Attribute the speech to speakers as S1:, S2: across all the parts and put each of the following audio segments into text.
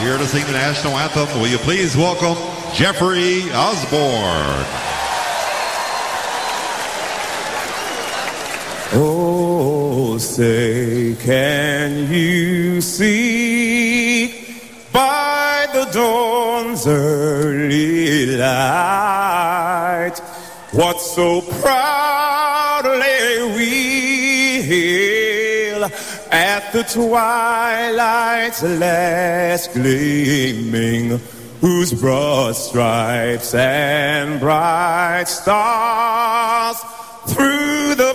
S1: here to sing the national anthem. Will you please welcome Jeffrey Osborne?
S2: Oh, say, can you see by the dawn's early light what so proudly we at the twilight's last gleaming, whose broad stripes and bright stars through the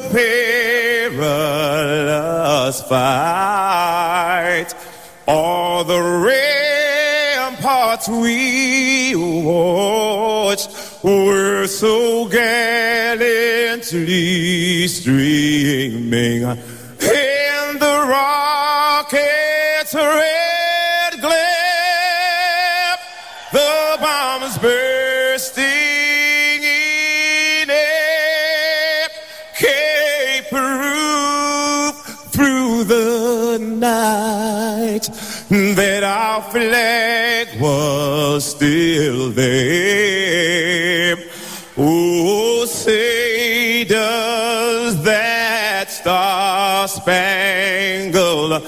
S2: perilous fight. All the ramparts we watched were so gallantly streaming in the rocket's red glare. The bombs bursting in air, Cape Roof through the night. That our flag was still there. Spangled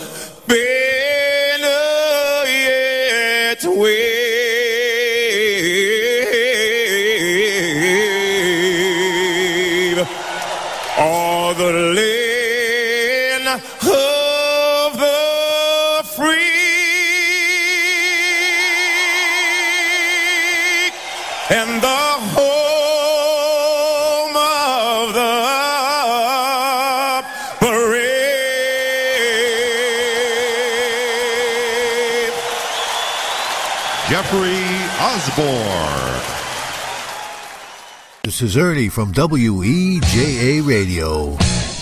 S3: This is Ernie from WEJA Radio.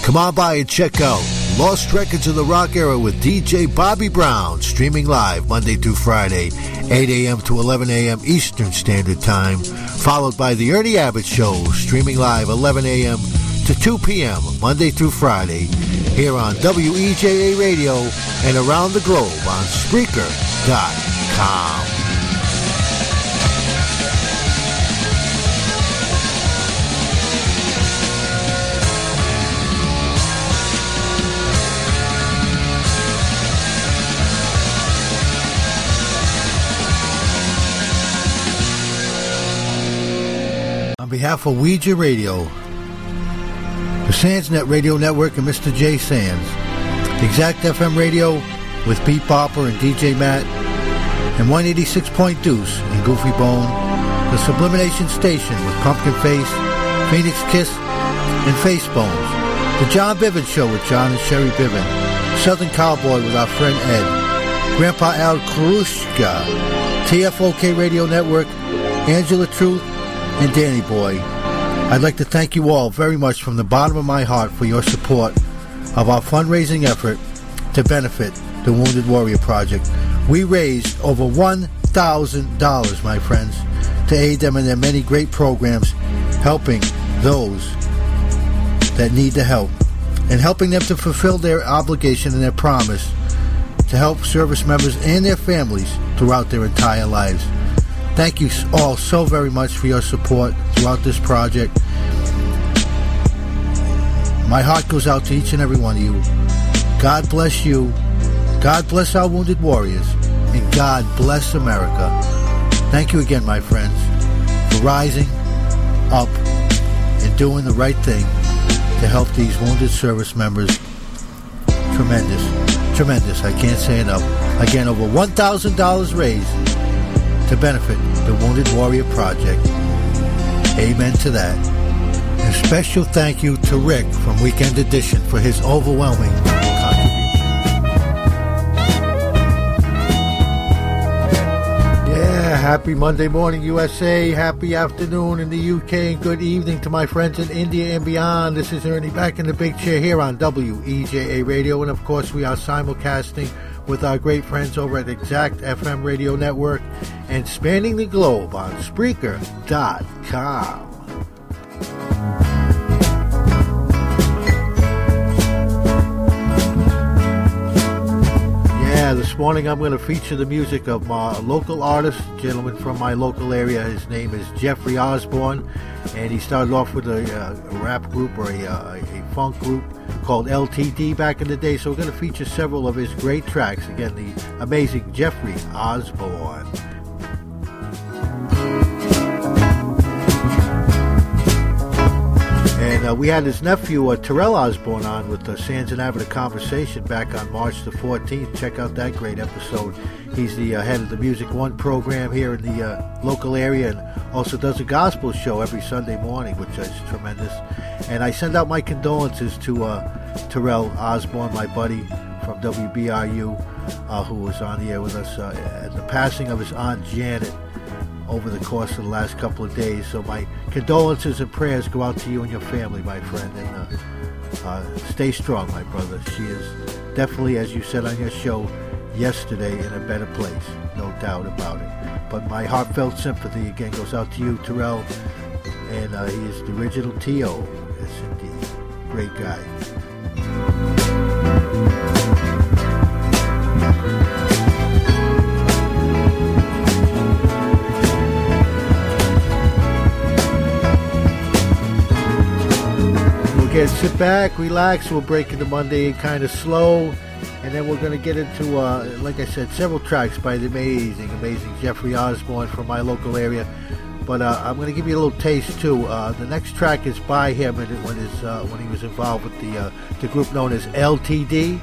S3: Come on by and check out Lost Records of the Rock Era with DJ Bobby Brown, streaming live Monday through Friday, 8 a.m. to 11 a.m. Eastern Standard Time, followed by The Ernie Abbott Show, streaming live 11 a.m. to 2 p.m. Monday through Friday, here on WEJA Radio and around the globe on Spreaker.com. behalf of WEJA Radio, the SansNet Radio Network and Mr. J Sands, Exact FM Radio with Pete Popper and DJ Matt, and 186 Point Deuce and Goofy Bone, the Sublimination Station with Pumpkin Face, Phoenix Kiss, and Face Bones, the John Bivens Show with John and Sherry Biven, Southern Cowboy with our friend Ed, Grandpa Al Krushka, TFOK Radio Network, Angela Truth, and Danny Boy. I'd like to thank you all very much from the bottom of my heart for your support of our fundraising effort to benefit the Wounded Warrior Project. We raised over $1,000, my friends, to aid them in their many great programs, helping those that need the help and helping them to fulfill their obligation and their promise to help service members and their families throughout their entire lives. Thank you all so very much for your support throughout this project. My heart goes out to each and every one of you. God bless you. God bless our wounded warriors. And God bless America. Thank you again, my friends, for rising up and doing the right thing to help these wounded service members. Tremendous. Tremendous. I can't say enough. Again, over $1,000 raised to benefit the Wounded Warrior Project. Amen to that. A special thank you to Rick from Weekend Edition for his overwhelming contribution. Yeah, happy Monday morning, USA. Happy afternoon in the UK, and good evening to my friends in India and beyond. This is Ernie back in the big chair here on WEJA Radio, and of course, we are simulcasting with our great friends over at Exact FM Radio Network and spanning the globe on Spreaker.com. Yeah, this morning I'm going to feature the music of my local artist, gentleman from my local area. His name is Jeffrey Osborne, and he started off with a, uh, a rap group or a, uh, a funk group called LTD back in the day. So we're going to feature several of his great tracks. Again, the amazing Jeffrey Osborne. Uh, we had his nephew, uh, Terrell Osborne, on with uh, Sands and Abbott, a conversation back on March the 14th. Check out that great episode. He's the uh, head of the Music One program here in the uh, local area and also does a gospel show every Sunday morning, which is tremendous. And I send out my condolences to uh, Terrell Osborne, my buddy from WBRU, uh, who was on the air with us at the passing of his aunt Janet over the course of the last couple of days. So my condolences and prayers go out to you and your family, my friend, and uh, uh, stay strong, my brother. She is definitely, as you said on your show yesterday, in a better place, no doubt about it. But my heartfelt sympathy again goes out to you, Terrell, and uh, he is the original T.O. Yes, indeed. Great guy. Again, sit back, relax. We'll break into Monday kind of slow, and then we're going to get into, uh, like I said, several tracks by the amazing, amazing Jeffrey Osborne from my local area. But uh, I'm going to give you a little taste too. Uh, the next track is by him, and when his uh, when he was involved with the uh, the group known as LTD,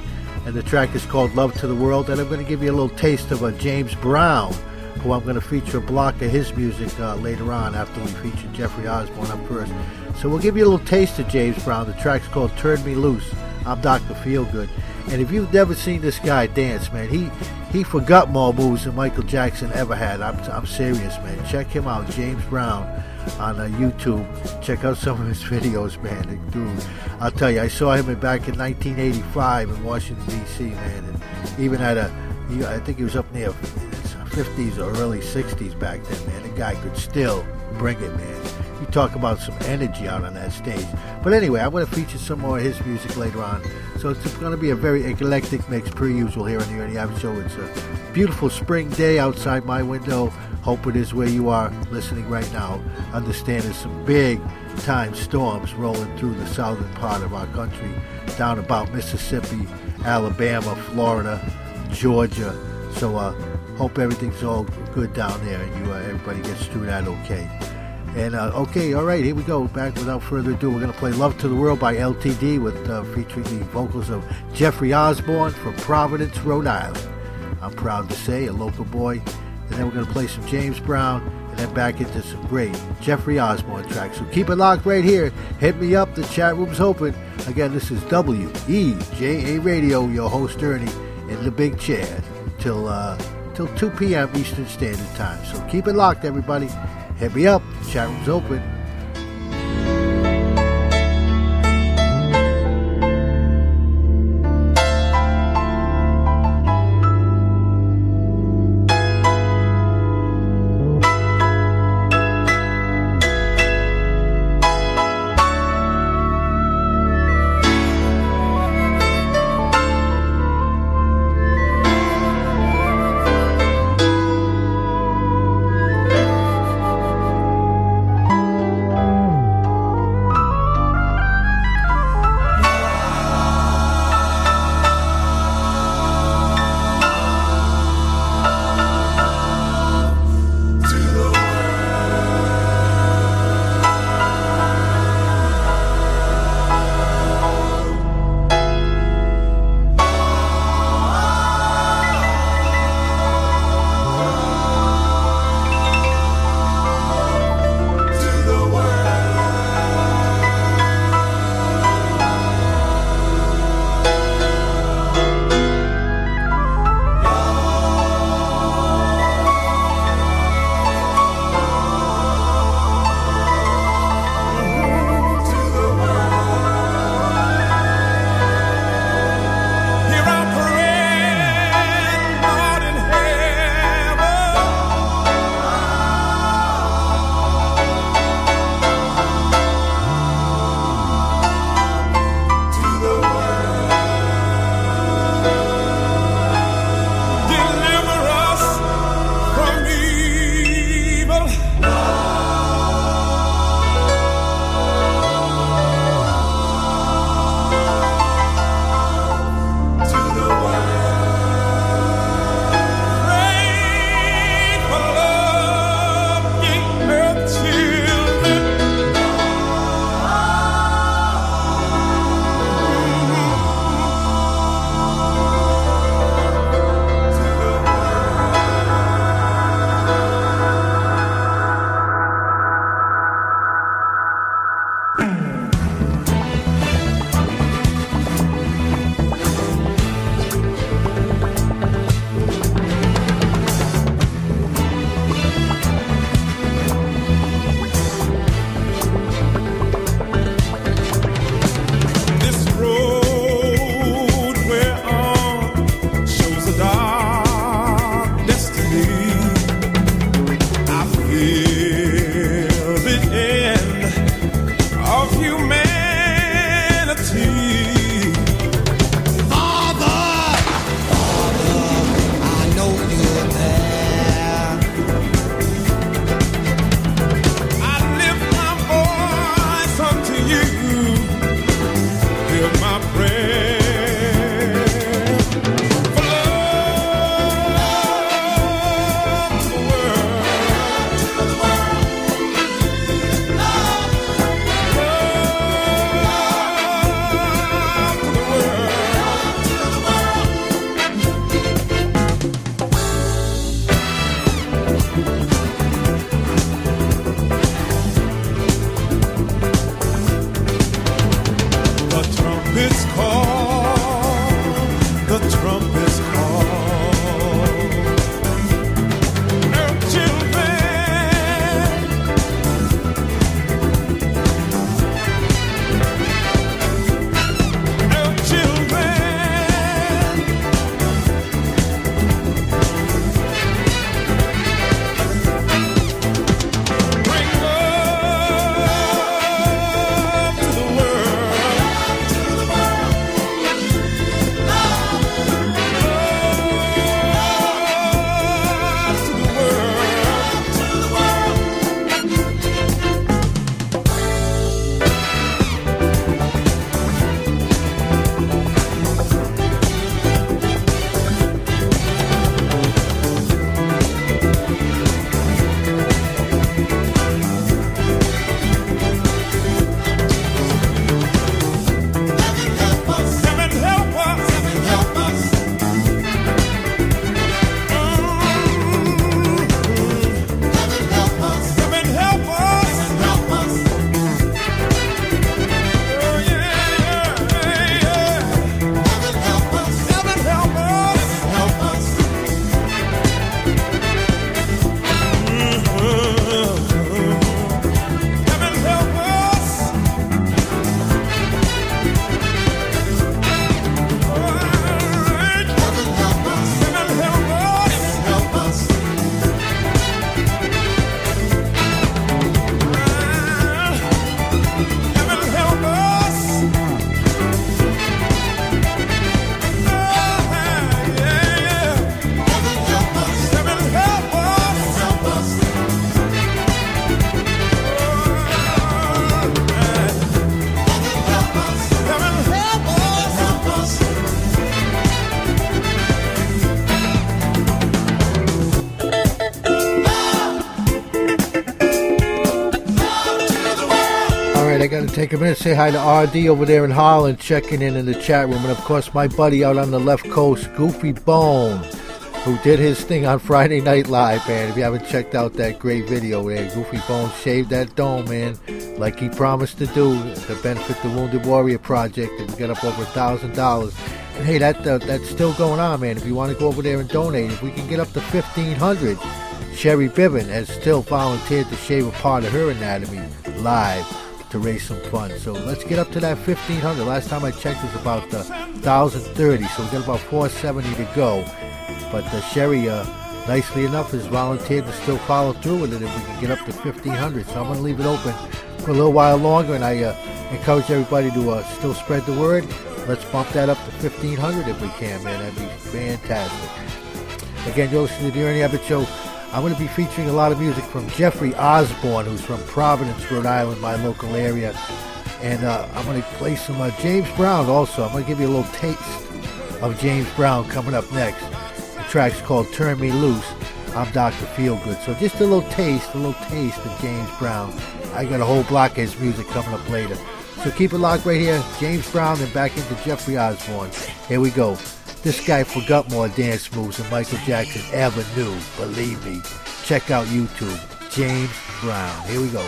S3: and the track is called "Love to the World." And I'm going to give you a little taste of uh, James Brown, who I'm going to feature a block of his music uh, later on after we feature Jeffrey Osborne up first. So we'll give you a little taste of James Brown. The track's called Turn Me Loose. I'm Dr. Feelgood. And if you've never seen this guy dance, man, he he forgot more moves than Michael Jackson ever had. I'm, I'm serious, man. Check him out, James Brown, on uh, YouTube. Check out some of his videos, man. Dude, I'll tell you, I saw him back in 1985 in Washington, D.C., man. And even at a, he, I think he was up near 50s or early 60s back then, man. The guy could still bring it, man. Talk about some energy out on that stage. But anyway, I'm going to feature some more of his music later on. So it's going to be a very eclectic mix, per usual, here on the Ernie Abbott Show. It's a beautiful spring day outside my window. Hope it is where you are listening right now. Understand there's some big time storms rolling through the southern part of our country, down about Mississippi, Alabama, Florida, Georgia. So uh, hope everything's all good down there and you uh, everybody gets through that okay. And uh, okay, all right, here we go. Back without further ado, we're going to play "Love to the World" by LTD with uh, featuring the vocals of Jeffrey Osborne from Providence, Rhode Island. I'm proud to say, a local boy. And then we're going to play some James Brown, and then back into some great Jeffrey Osborne tracks. So keep it locked right here. Hit me up. The chat room's open. Again, this is WEJA Radio. Your host Ernie in the big chair till uh, till 2 p.m. Eastern Standard Time. So keep it locked, everybody. Hit me up. Chat room's open. Take a minute, say hi to RD over there in Holland, checking in in the chat room, and of course my buddy out on the left coast, Goofy Bone, who did his thing on Friday Night Live, man. If you haven't checked out that great video there, Goofy Bone shaved that dome, man, like he promised to do to benefit the Wounded Warrior Project, and we got up over a thousand dollars. And hey, that uh, that's still going on, man. If you want to go over there and donate, if we can get up to fifteen hundred, Sherry Biven has still volunteered to shave a part of her anatomy live to raise some funds. So let's get up to that 1500. Last time I checked, it was about uh, 1030. So we got about 470 to go. But uh, Sherry, uh, nicely enough, has volunteered to still follow through with it if we can get up to 1500. So I'm going to leave it open for a little while longer, and I uh, encourage everybody to uh, still spread the word. Let's bump that up to 1500 if we can, man. That'd be fantastic. Again, you're listening to the Ernie Abbott Show. I'm going to be featuring a lot of music from Jeffrey Osborne, who's from Providence, Rhode Island, my local area. And uh, I'm going to play some uh, James Brown also. I'm going to give you a little taste of James Brown coming up next. The track's called Turn Me Loose. I'm Dr. Feelgood. So just a little taste, a little taste of James Brown. I got a whole block of his music coming up later. So keep it locked right here. James Brown and back into Jeffrey Osborne. Here we go. This guy forgot more dance moves than Michael Jackson ever knew. Believe me. Check out YouTube. James Brown. Here we go.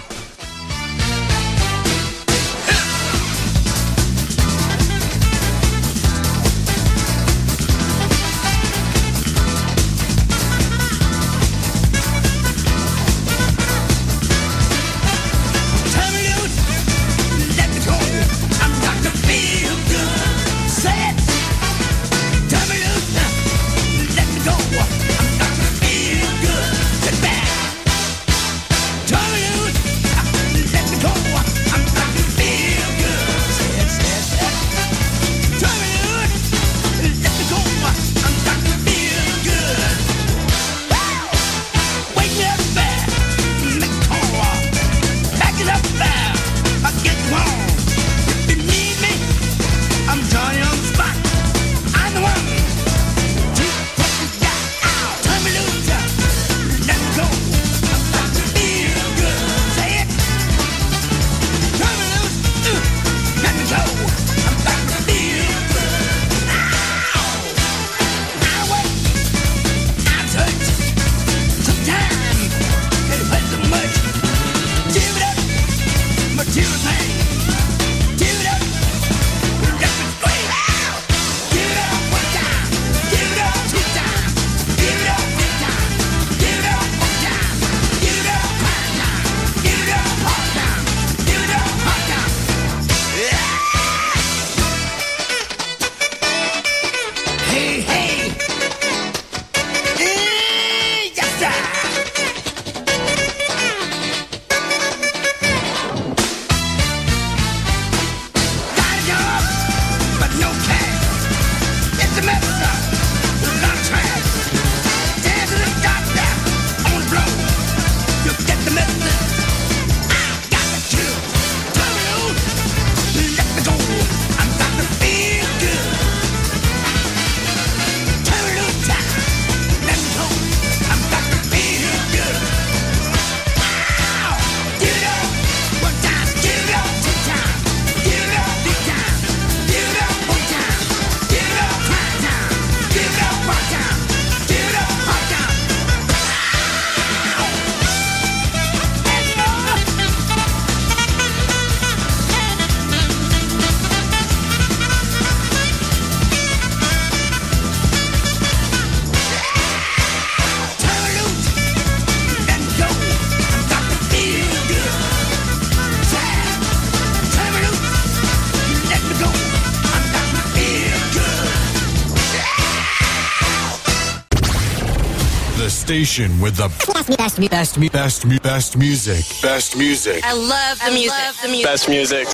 S4: Station with the best, best, best, best, best, best music. Best music.
S5: I love the music. Love the music.
S6: Best music.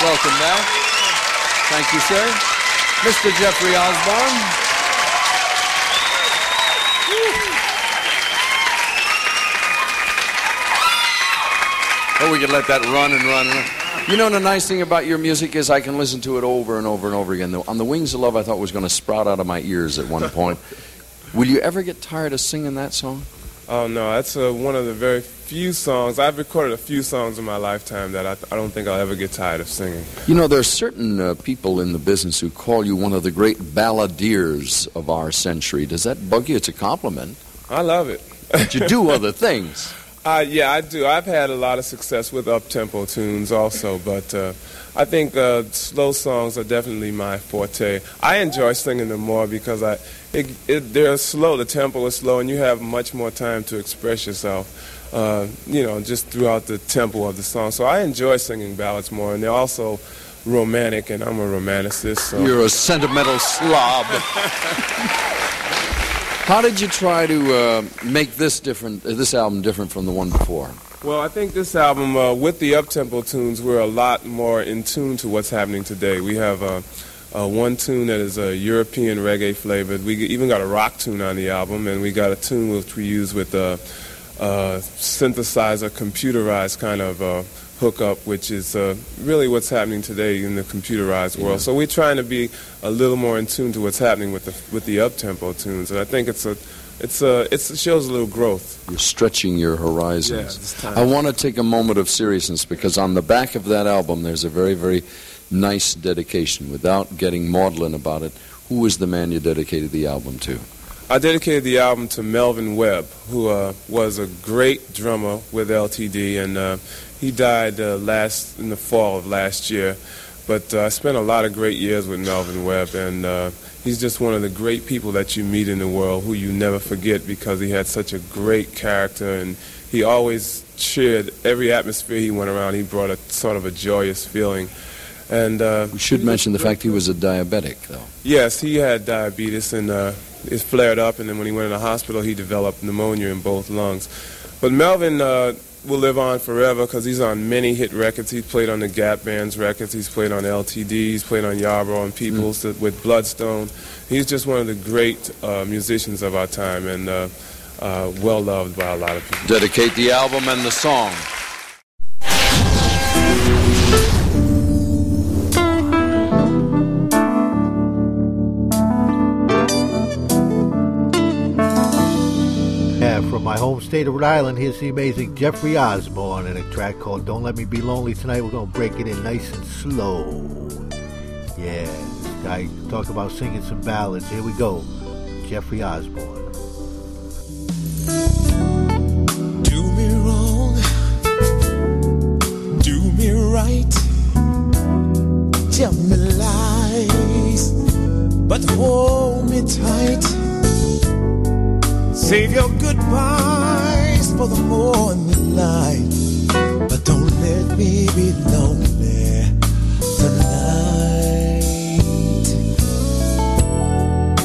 S7: Welcome back. Thank you, sir. Mr. Jeffrey Osborne. Oh, we could let that run and run and run. You know, the nice thing about your music is I can listen to it over and over and over again. On the Wings of Love, I thought was going to sprout out of my ears at one point. Will you ever get tired of singing that song?
S6: Oh no, that's uh, one of the very few songs I've recorded. A few songs in my lifetime that I, I don't think I'll ever get tired of singing.
S7: You know, there are certain uh, people in the business who call you one of the great balladeers of our century. Does that bug you? It's a compliment.
S6: I love it.
S7: But you do other things.
S6: Uh, yeah, I do. I've had a lot of success with up-tempo tunes also, but uh, I think uh, slow songs are definitely my forte. I enjoy singing them more because I, it, it, they're slow. The tempo is slow, and you have much more time to express yourself. Uh, you know, just throughout the tempo of the song. So I enjoy singing ballads more, and they're also romantic, and I'm a romanticist. So.
S7: You're a sentimental slob. How did you try to uh, make this different, uh, this album different from the one before?
S6: Well, I think this album, uh, with the up-tempo tunes, we're a lot more in tune to what's happening today. We have uh, uh, one tune that is a European reggae flavored. We even got a rock tune on the album, and we got a tune which we use with a, a synthesizer, computerized kind of uh, hookup, which is uh, really what's happening today in the computerized world. So we're trying to be a little more in tune to what's happening with the with the up-tempo tunes, and I think it's a it's a it's, it shows a little growth.
S7: You're stretching your
S6: Yeah,
S7: horizons.
S6: time.
S7: I want to take a moment of seriousness because on the back of that album there's a very, very nice dedication. Without getting maudlin about it, who was the man you dedicated the album to?
S6: I dedicated the album to Melvin Webb, who uh, was a great drummer with LTD, and uh, he died uh, last in the fall of last year. But uh, I spent a lot of great years with Melvin Webb, and uh, he's just one of the great people that you meet in the world who you never forget because he had such a great character, and he always cheered every atmosphere he went around. He brought a sort of a joyous feeling. And uh,
S7: We should mention the fact he was a diabetic, though.
S6: Yes, he had diabetes and uh, it flared up, and then when he went in the hospital, he developed pneumonia in both lungs. But Melvin uh, will live on forever because he's on many hit records. He's played on the Gap Band's records. He's played on LTD. He's played on Yarborough and Peoples with Bloodstone. He's just one of the great uh, musicians of our time and uh, uh, well loved by a lot of people.
S7: Dedicate the album and the song.
S3: Home state of Rhode Island, here's the amazing Jeffrey Osborne in a track called Don't Let Me Be Lonely Tonight. We're going to break it in nice and slow. Yeah, this guy talk about singing some ballads. Here we go. Jeffrey Osborne.
S8: Do me wrong, do me right, tell me lies, but hold me tight. Save your goodbyes for the morning light, but don't let me be lonely tonight.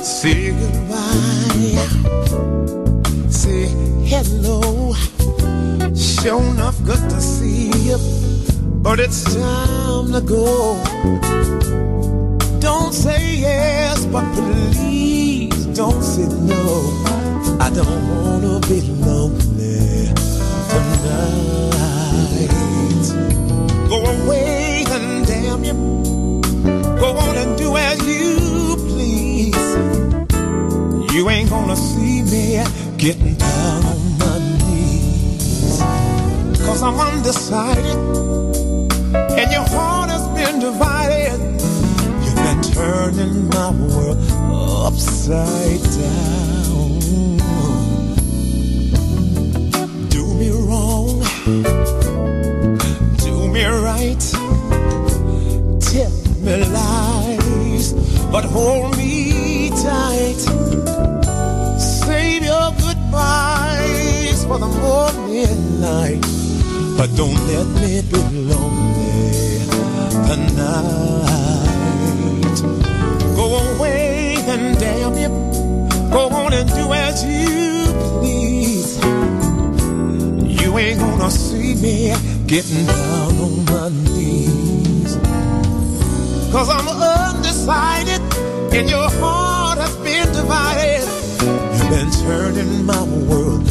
S8: Say goodbye say hello. Sure enough, good to see you, but it's time to go. Don't say yes, but please don't say no. I don't wanna be lonely tonight. Go away and damn you. Go on and do as you please. You ain't gonna see me getting down on my knees. Cause I'm undecided. And your heart has been divided. You've been turning my world upside down. But hold me tight. Save your goodbyes for the morning light. But don't let me be lonely tonight. Go away and damn you. Go on and do as you please. You ain't gonna see me getting down on my knees. Cause I'm undecided and your heart has been divided. You've been turning my world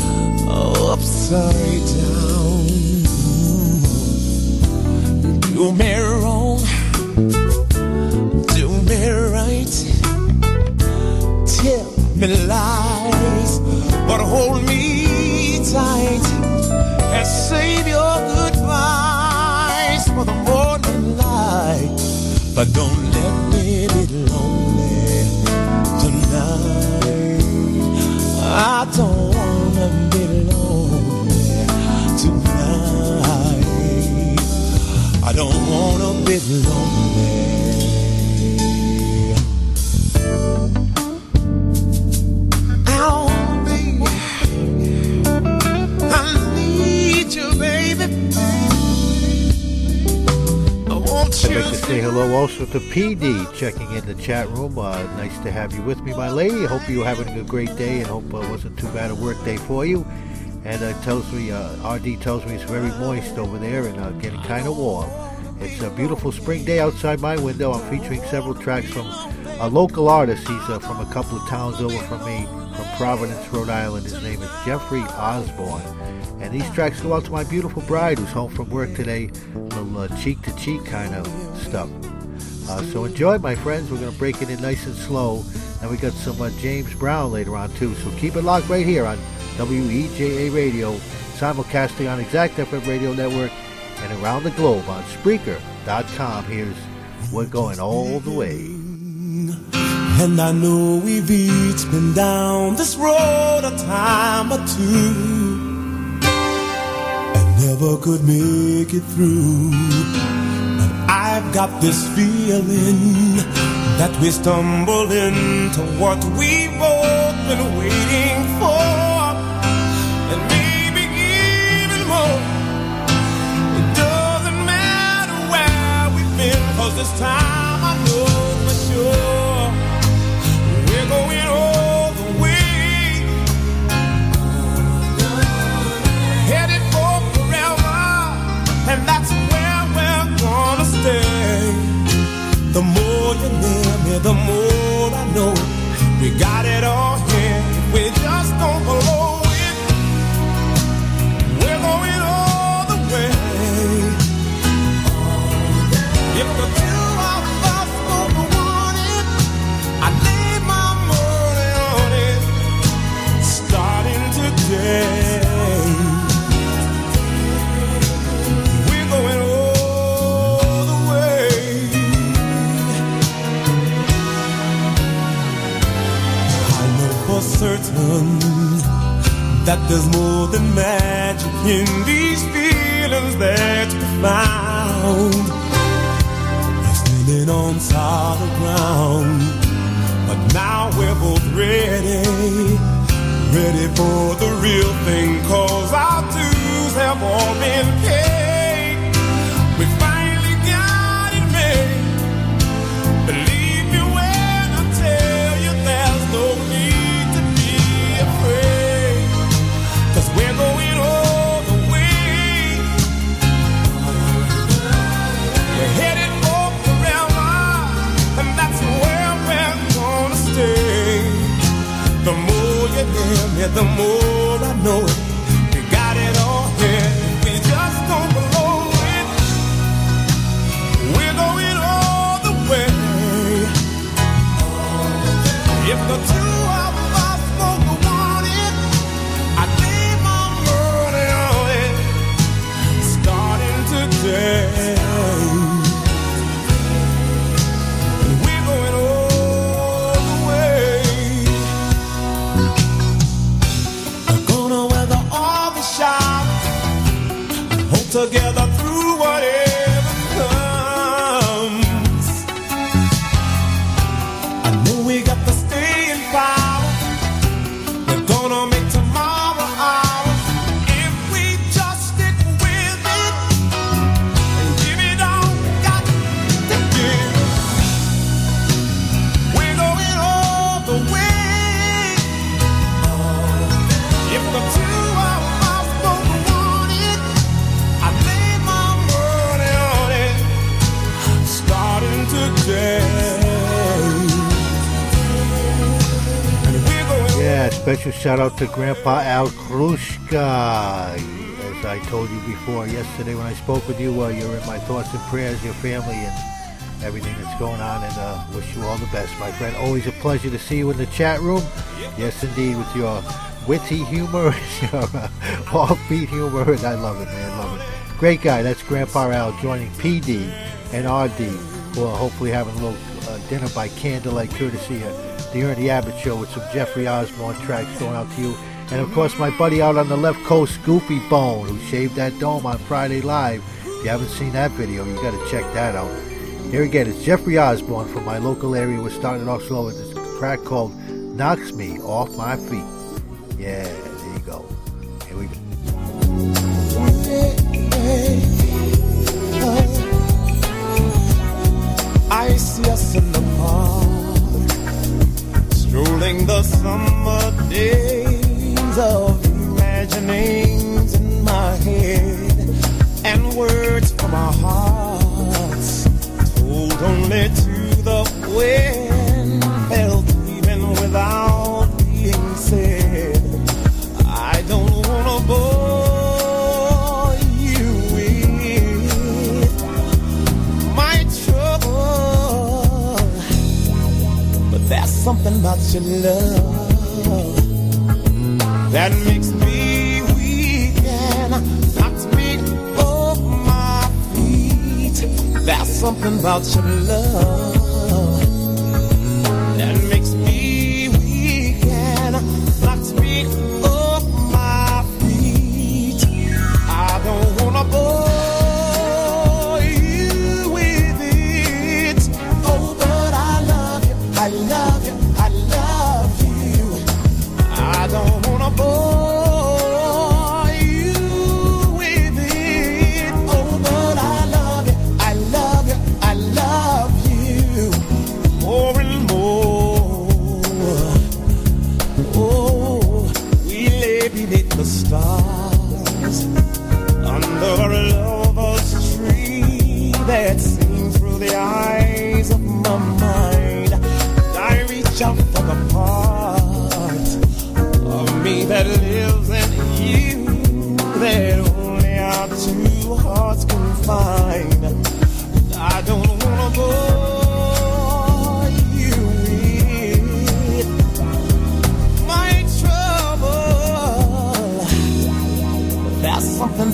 S8: upside down. Do me wrong, do me right. Tell me lies, but hold me tight and
S2: save your goodbyes for the morning light, but don't let me be lonely wanna be lonely. I need you, baby. I want
S3: I'd like to say hello also to PD checking in the chat room. Uh, nice to have you with me, my lady. Hope you're having a great day and hope uh, it wasn't too bad a work day for you. And uh, tells me, uh, RD tells me it's very moist over there and uh, getting kind of warm. It's a beautiful spring day outside my window. I'm featuring several tracks from a local artist. He's uh, from a couple of towns over from me, from Providence, Rhode Island. His name is Jeffrey Osborne. And these tracks go out to my beautiful bride who's home from work today. A little uh, cheek to cheek kind of stuff. Uh, so enjoy, my friends. We're going to break it in nice and slow. And we got some uh, James Brown later on, too. So keep it locked right here on WEJA Radio, simulcasting on Exact FM Radio Network and around the globe on Spreaker.com. Here's We're Going All the Way.
S2: And I know we've each been down this road a time or two and never could make it through. But I've got this feeling that we stumble into what we've both been waiting The week Headed for forever And that's where we're gonna stay. The more you near me, the more I know. We got it all here. We just don't blow certain that there's more than magic in these feelings that we found. Standing on solid ground, but now we're both ready, ready for the real thing. Cause our dues have all been paid. More you the more I know it.
S3: Shout out to Grandpa Al Krushka. As I told you before yesterday when I spoke with you, uh, you're in my thoughts and prayers, your family, and everything that's going on, and uh, wish you all the best, my friend. Always a pleasure to see you in the chat room. Yes, indeed, with your witty humor, your uh, offbeat humor, and I love it, man, love it. Great guy. That's Grandpa Al joining PD and RD, who are hopefully having a little uh, dinner by candlelight, courtesy of the Ernie Abbott Show, with some Jeffrey Osborne tracks going out to you. And of course, my buddy out on the left coast, Goofy Bone, who shaved that dome on Friday Live. If you haven't seen that video, you got to check that out. Here again, it's Jeffrey Osborne from my local area. We're starting off slow with this track called Knocks Me Off My Feet. Yeah, there you go. Here we go.
S2: I see park, strolling the summer days of imaginings in my head, and words from our hearts told only to the wind, something about your love that makes me weak and knocks me off my feet. There's something about your love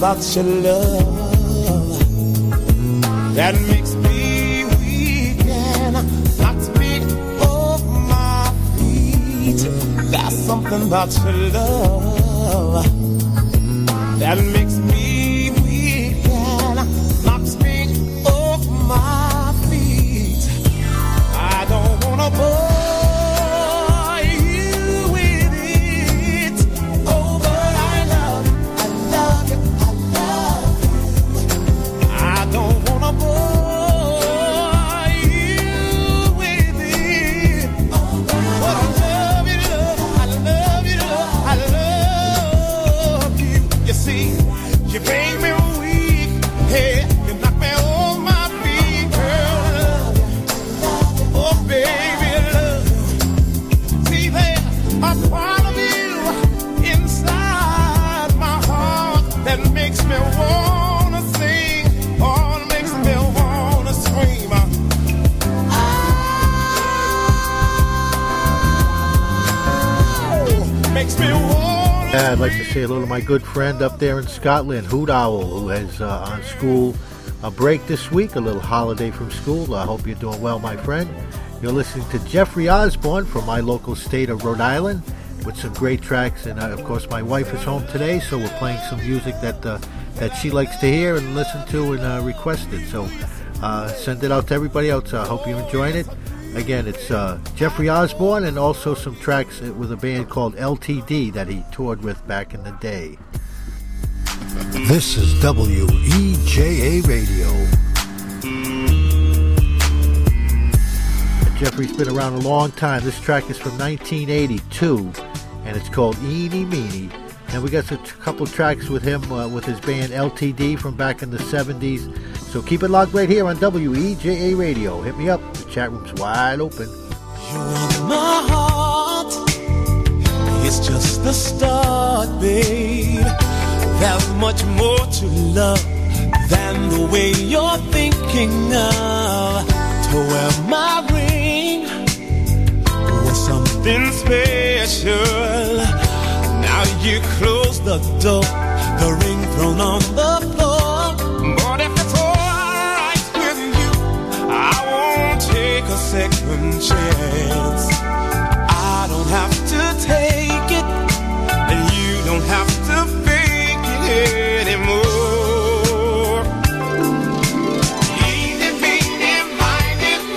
S2: about your love that makes me weak and knocks me off my feet. There's something about your love that makes
S3: hello to my good friend up there in Scotland, Hoot Owl, who has uh, on school a break this week, a little holiday from school. I hope you're doing well, my friend. You're listening to Jeffrey Osborne from my local state of Rhode Island with some great tracks. And uh, of course, my wife is home today, so we're playing some music that uh, that she likes to hear and listen to and uh, requested. So uh, send it out to everybody else. I hope you're enjoying it. Again, it's uh, Jeffrey Osborne and also some tracks with a band called LTD that he toured with back in the day. This is WEJA Radio. Jeffrey's been around a long time. This track is from 1982, and it's called Eenie Meenie. And we got a couple tracks with him, uh, with his band LTD from back in the 70s. So keep it locked right here on WEJA Radio. Hit me up. The chat room's wide open.
S2: my heart. It's just the start, babe. There's much more to love than the way you're thinking of. To wear my ring was something special. Now you close the door, the ring thrown on the a second chance. I don't have to take it, and you don't have to fake it anymore.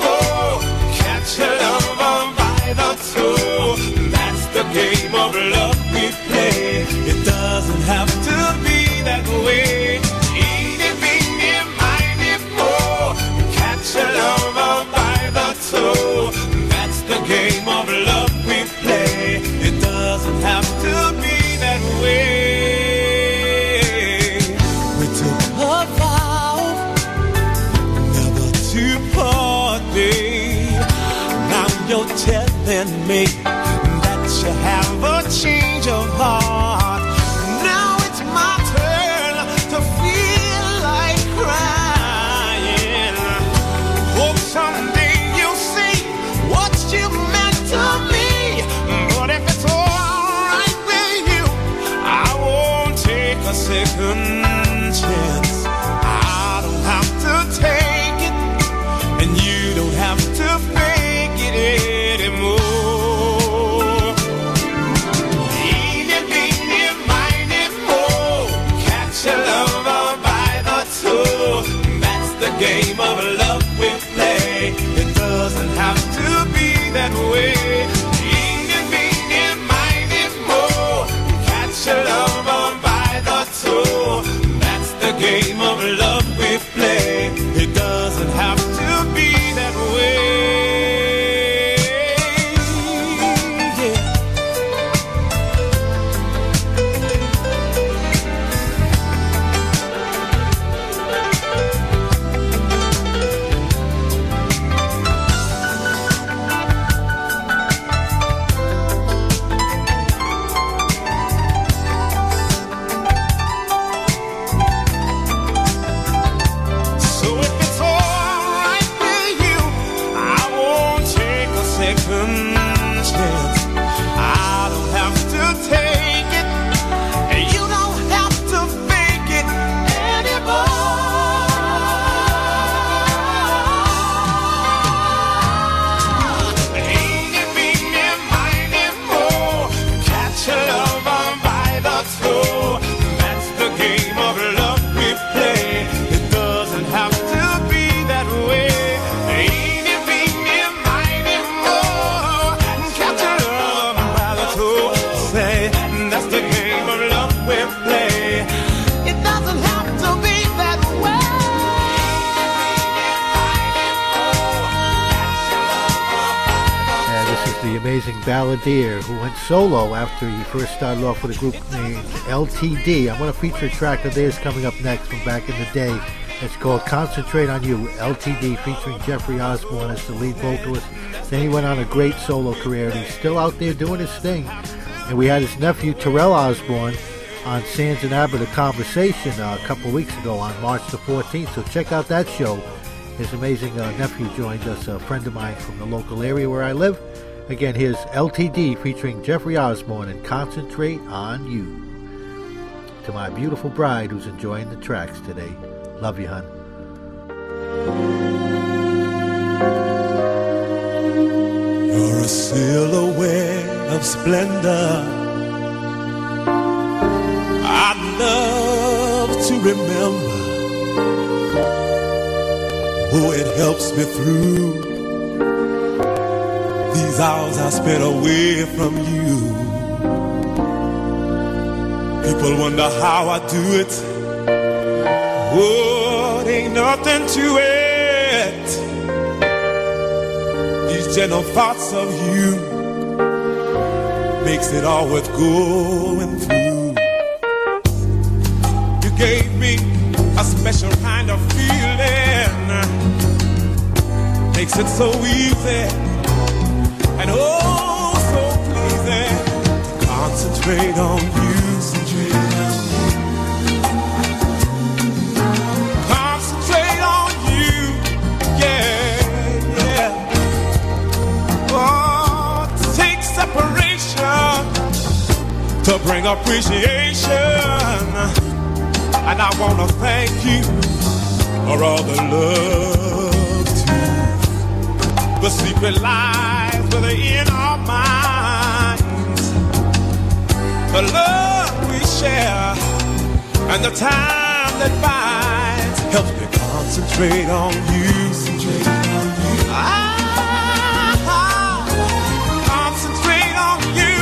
S2: Moe, catch a lover by the toe. That's the game of love we play.
S3: Balladeer who went solo after he first started off with a group named LTD. I'm going to feature a track of theirs coming up next from back in the day. It's called Concentrate on You, LTD, featuring Jeffrey Osborne as the lead vocalist. Then he went on a great solo career, and he's still out there doing his thing. And we had his nephew Terrell Osborne on Sands and Abbott, a conversation uh, a couple weeks ago on March the 14th. So check out that show. His amazing uh, nephew joined us, a friend of mine from the local area where I live. Again, here's LTD featuring Jeffrey Osborne and Concentrate on You. To my beautiful bride who's enjoying the tracks today. Love you, hon.
S2: You're a silhouette of splendor. I'd love to remember. Oh, it helps me through these hours I spent away from you. People wonder how I do it. Oh, ain't nothing to it these gentle thoughts of you makes it all worth going through. You gave me a special kind of feeling, makes it so easy concentrate on you. Yeah, yeah. Oh, take separation to bring appreciation. And I want to thank you for all the love too. The secret lies within our minds. The love we share and the time that binds helps me concentrate on you. Ah, concentrate on you.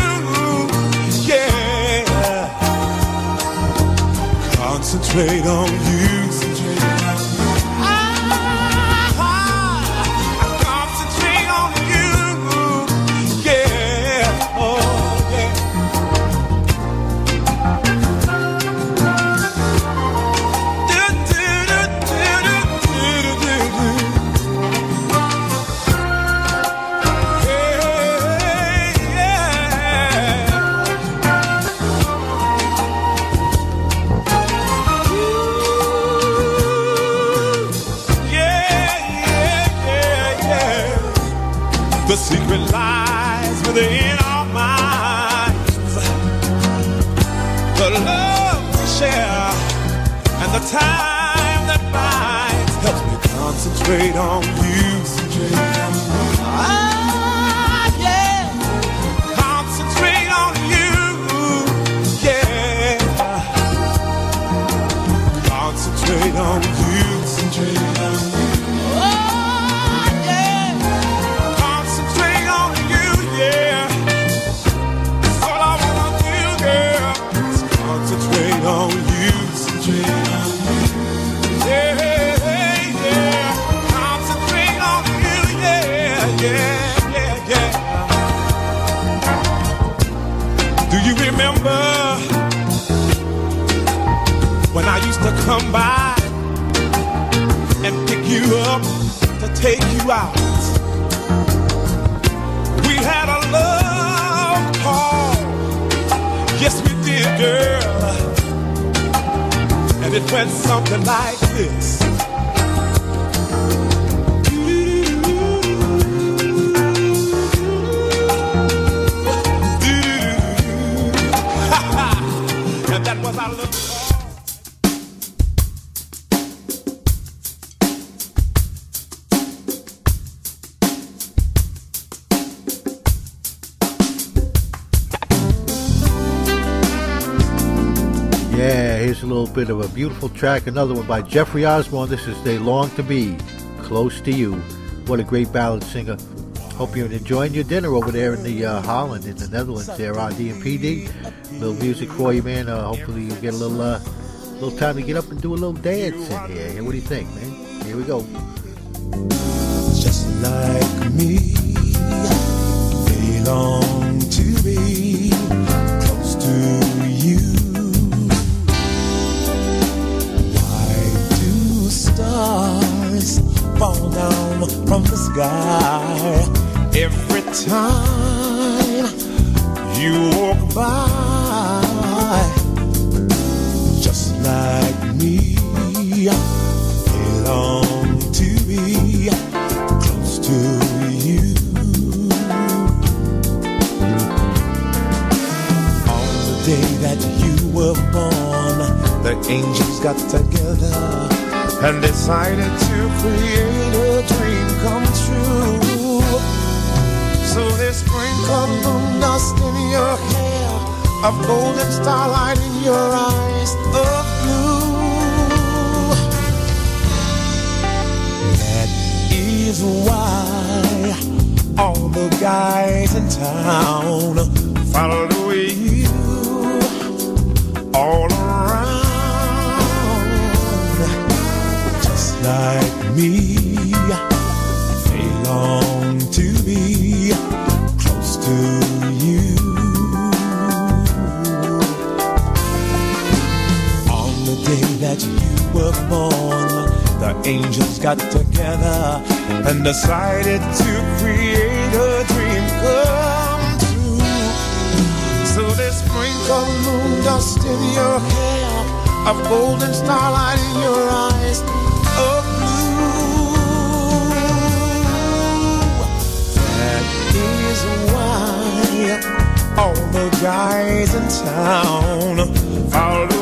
S2: Yeah. Concentrate on you. Time that binds helps me concentrate on you. Ah, come by and pick you up to take you out? We had a love call. Yes, we did, girl. And it went something like this.
S3: Bit of a beautiful track. Another one by Jeffrey Osborne. This is They Long to Be Close to You. What a great ballad singer. Hope you're enjoying your dinner over there in the uh, Holland, in the Netherlands, there on DMPD. little music for you, man. Uh, hopefully you get a little, uh, little time to get up and do a little dance in here. What do you think, man? Here we go.
S2: just like me. They long time you walk by? Just like me, they long to be close to you. On the day that you were born, the angels got together and decided to create a dream come true. So they sprinkled moon dust in your hair, of golden starlight in your eyes of blue. That is why all the guys in town follow you all around. Just like me, they long to be close to you. On the day that you were born, the angels got together and decided to create a dream come true. So they sprinkled moon dust in your hair, of golden starlight in your eyes why
S8: all the guys in town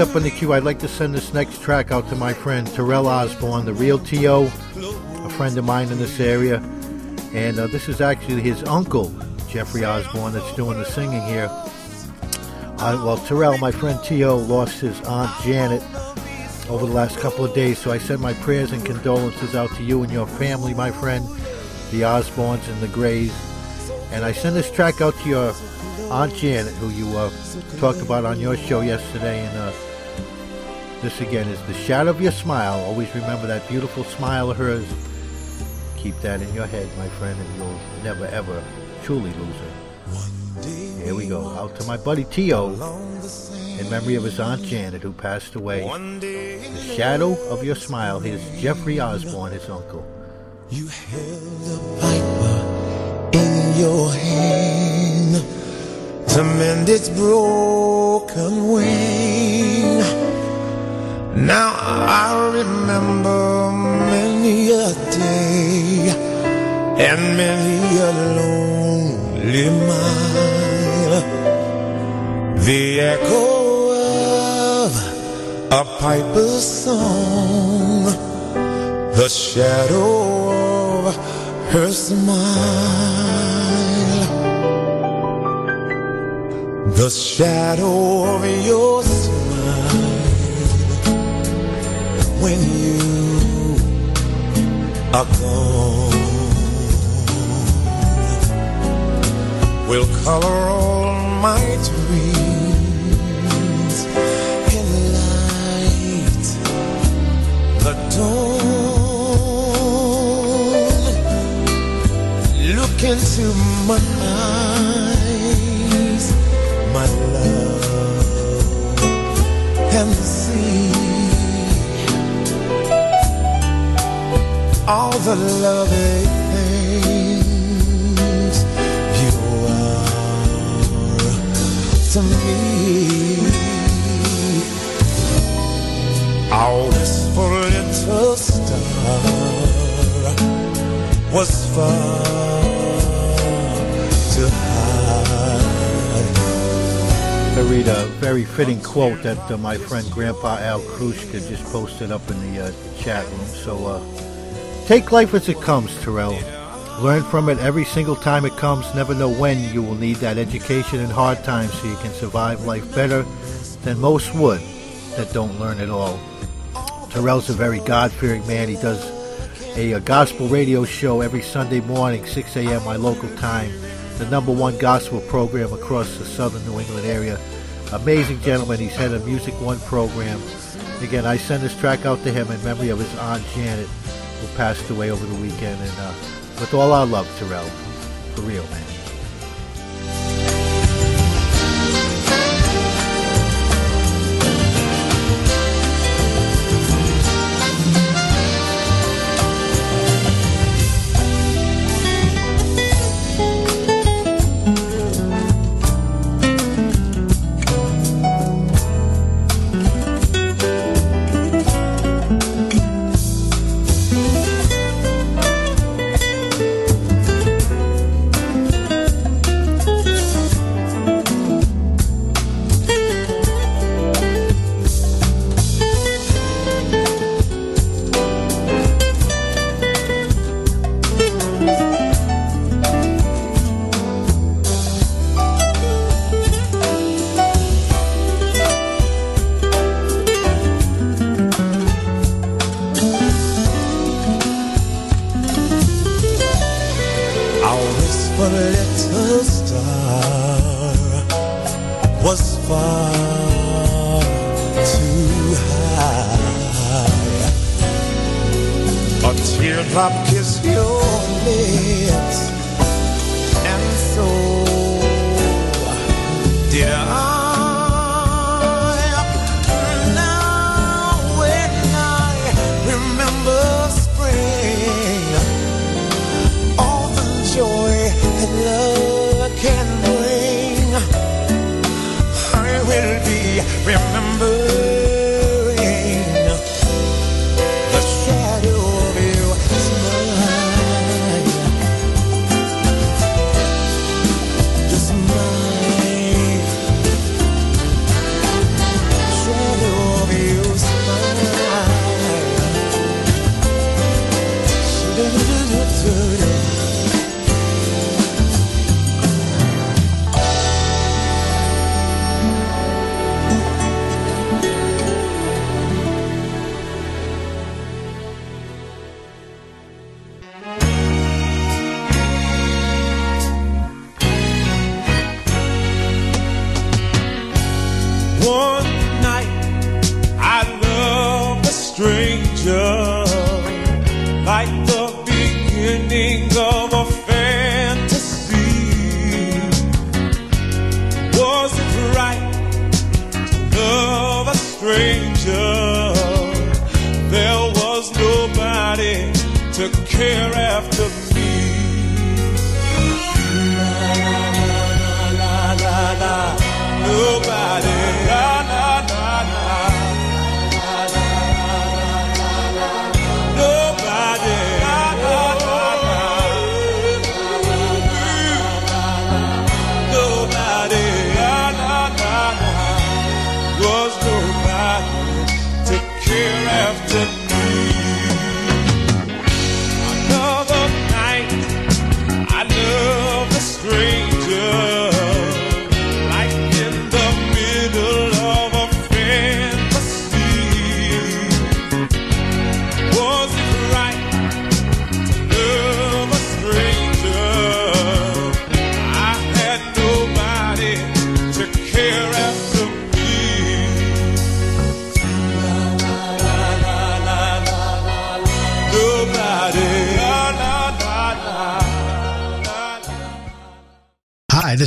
S3: Up on the queue, I'd like to send this next track out to my friend Terrell Osborne, the real T.O., a friend of mine in this area. And uh, this is actually his uncle, Jeffrey Osborne, that's doing the singing here. Uh, well, Terrell, my friend T.O., lost his aunt Janet over the last couple of days, so I send my prayers and condolences out to you and your family, my friend, the Osbornes and the Grays. And I send this track out to your Aunt Janet, who you uh, talked about on your show yesterday. And uh, this again is The Shadow of Your Smile. Always remember that beautiful smile of hers. Keep that in your head, my friend, and you'll never, ever truly lose her. Here we go. Out to my buddy T.O., in memory of his Aunt Janet, who passed away. The Shadow of Your Smile. Here's Jeffrey Osborne, his uncle.
S8: You held a piper in your hand to mend its broken wing. Now I remember many a day and many a lonely mile. The echo of a piper's song the shadow of her smile, the shadow of your smile when you are gone will color all my dreams in light the dawn. Look into my eyes, my love, and all the loving things you are to me. All this for little star was far too high.
S3: I read a very fitting quote that uh, my friend Grandpa Al Krushka just posted up in the uh, chat room. So, uh, take life as it comes, Terrell. Learn from it every single time it comes. Never know when you will need that education in hard times so you can survive life better than most would that don't learn at all. Terrell's a very God-fearing man. He does a, a gospel radio show every Sunday morning, 6 a.m. my local time. The number one gospel program across the southern New England area. Amazing gentleman. He's had a Music One program. Again, I send this track out to him in memory of his aunt Janet, who passed away over the weekend. And uh, with all our love, Terrell, for real, man.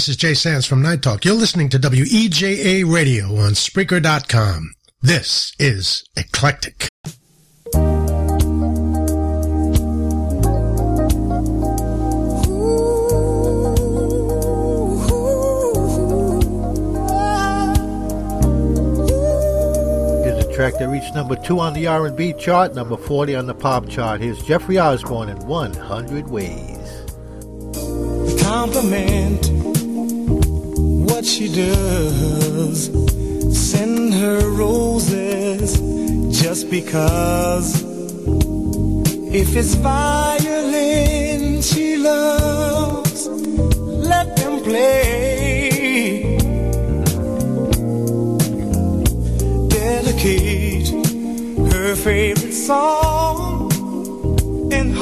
S9: This is Jay Sands from Night Talk. You're listening to WEJA Radio on Spreaker.com. This is Eclectic.
S3: Here's a track that reached number two on the R&B chart, number 40 on the pop chart. Here's Jeffrey Osborne in 100 Ways.
S8: The compliment what she does. Send her roses just because. If it's violin she loves, let them play. Delicate her favorite song and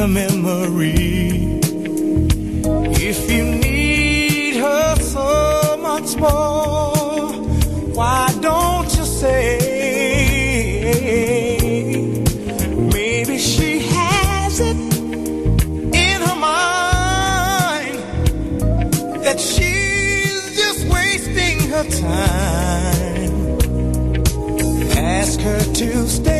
S8: a memory. If you need her so much more, why don't you say? Maybe she has it in her mind that she's just wasting her time. Ask her to stay.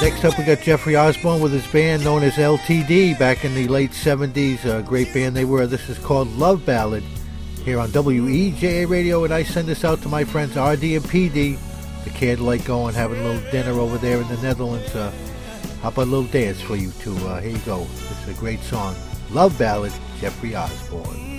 S2: Next up, we got Jeffrey Osborne with his band known as LTD back in the late 70s. A great band they were. This is called Love Ballad here on WEJA Radio, and I send this out to my friends RD and PD. The candlelight going, having a little dinner over there in the Netherlands. Uh, how about a little dance for you two? Uh, here you go. Is a great song. Love Ballad, Jeffrey Osborne.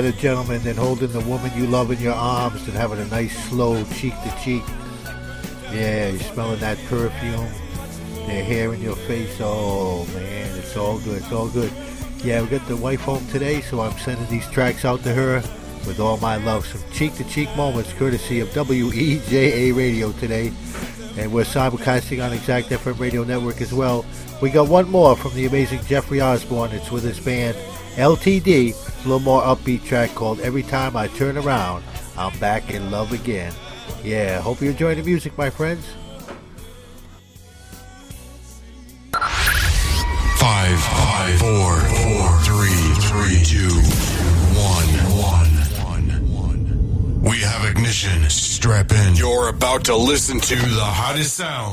S2: Better gentleman than holding the woman you love in your arms and having a nice slow cheek to cheek. Yeah, you're smelling that perfume, their hair in your face. Oh man, it's all good. It's all good. Yeah, we got the wife home today, so I'm sending these tracks out to her with all my love. Some cheek to cheek moments courtesy of WEJA Radio today. And we're simulcasting on Exact FM Radio Network as well. We got one more from the amazing Jeffrey Osborne. It's with his band LTD a little more upbeat track called Every Time I Turn Around, I'm Back in Love Again. Yeah, hope you're enjoying the music, my friends.
S4: Five, five, four, four, three, three, two, one, one, one. We have ignition. Strap in. You're about to listen to the hottest sound.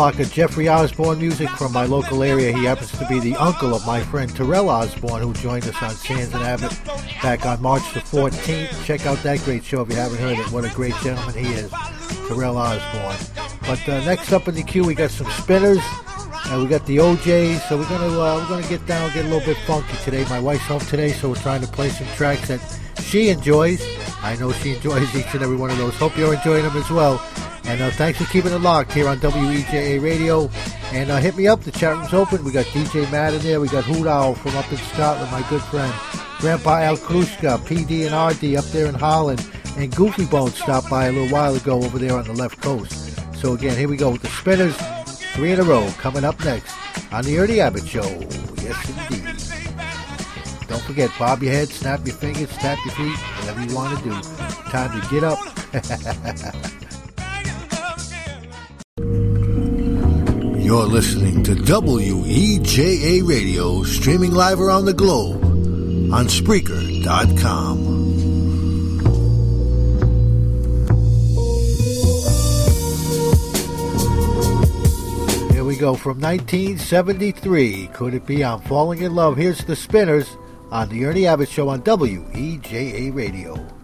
S3: Block of Jeffrey Osborne music from my local area. He happens to be the uncle of my friend Terrell Osborne, who joined us on Sands and Abbott back on March the 14th. Check out that great show if you haven't heard it. What a great gentleman he is, Terrell Osborne. But uh, next up in the queue, we got some spinners. And we got the O'Jays, so we're gonna uh, we're gonna get down, get a little bit funky today. My wife's home today, so we're trying to play some tracks that she enjoys. I know she enjoys each and every one of those. Hope you're enjoying them as well. And uh, thanks for keeping it locked here on WEJA Radio. And uh, hit me up. The chat room's open. We got DJ Matt in there. We got Hoot Owl from up in Scotland, my good friend. Grandpa Al Kruska, PD and RD up there in Holland. And Goofy Bones stopped by a little while ago over there on the left coast. So again, here we go with the Spinners. Three in a row coming up next on the Ernie Abbott Show. Yes, indeed. Don't forget, bob your head, snap your fingers, tap your feet, whatever you want to do. Time to get up. You're listening to WEJA Radio, streaming live around the globe on Spreaker.com. Here we go from 1973. Could it be I'm Falling in Love? Here's the Spinners on the Ernie Abbott Show on WEJA Radio.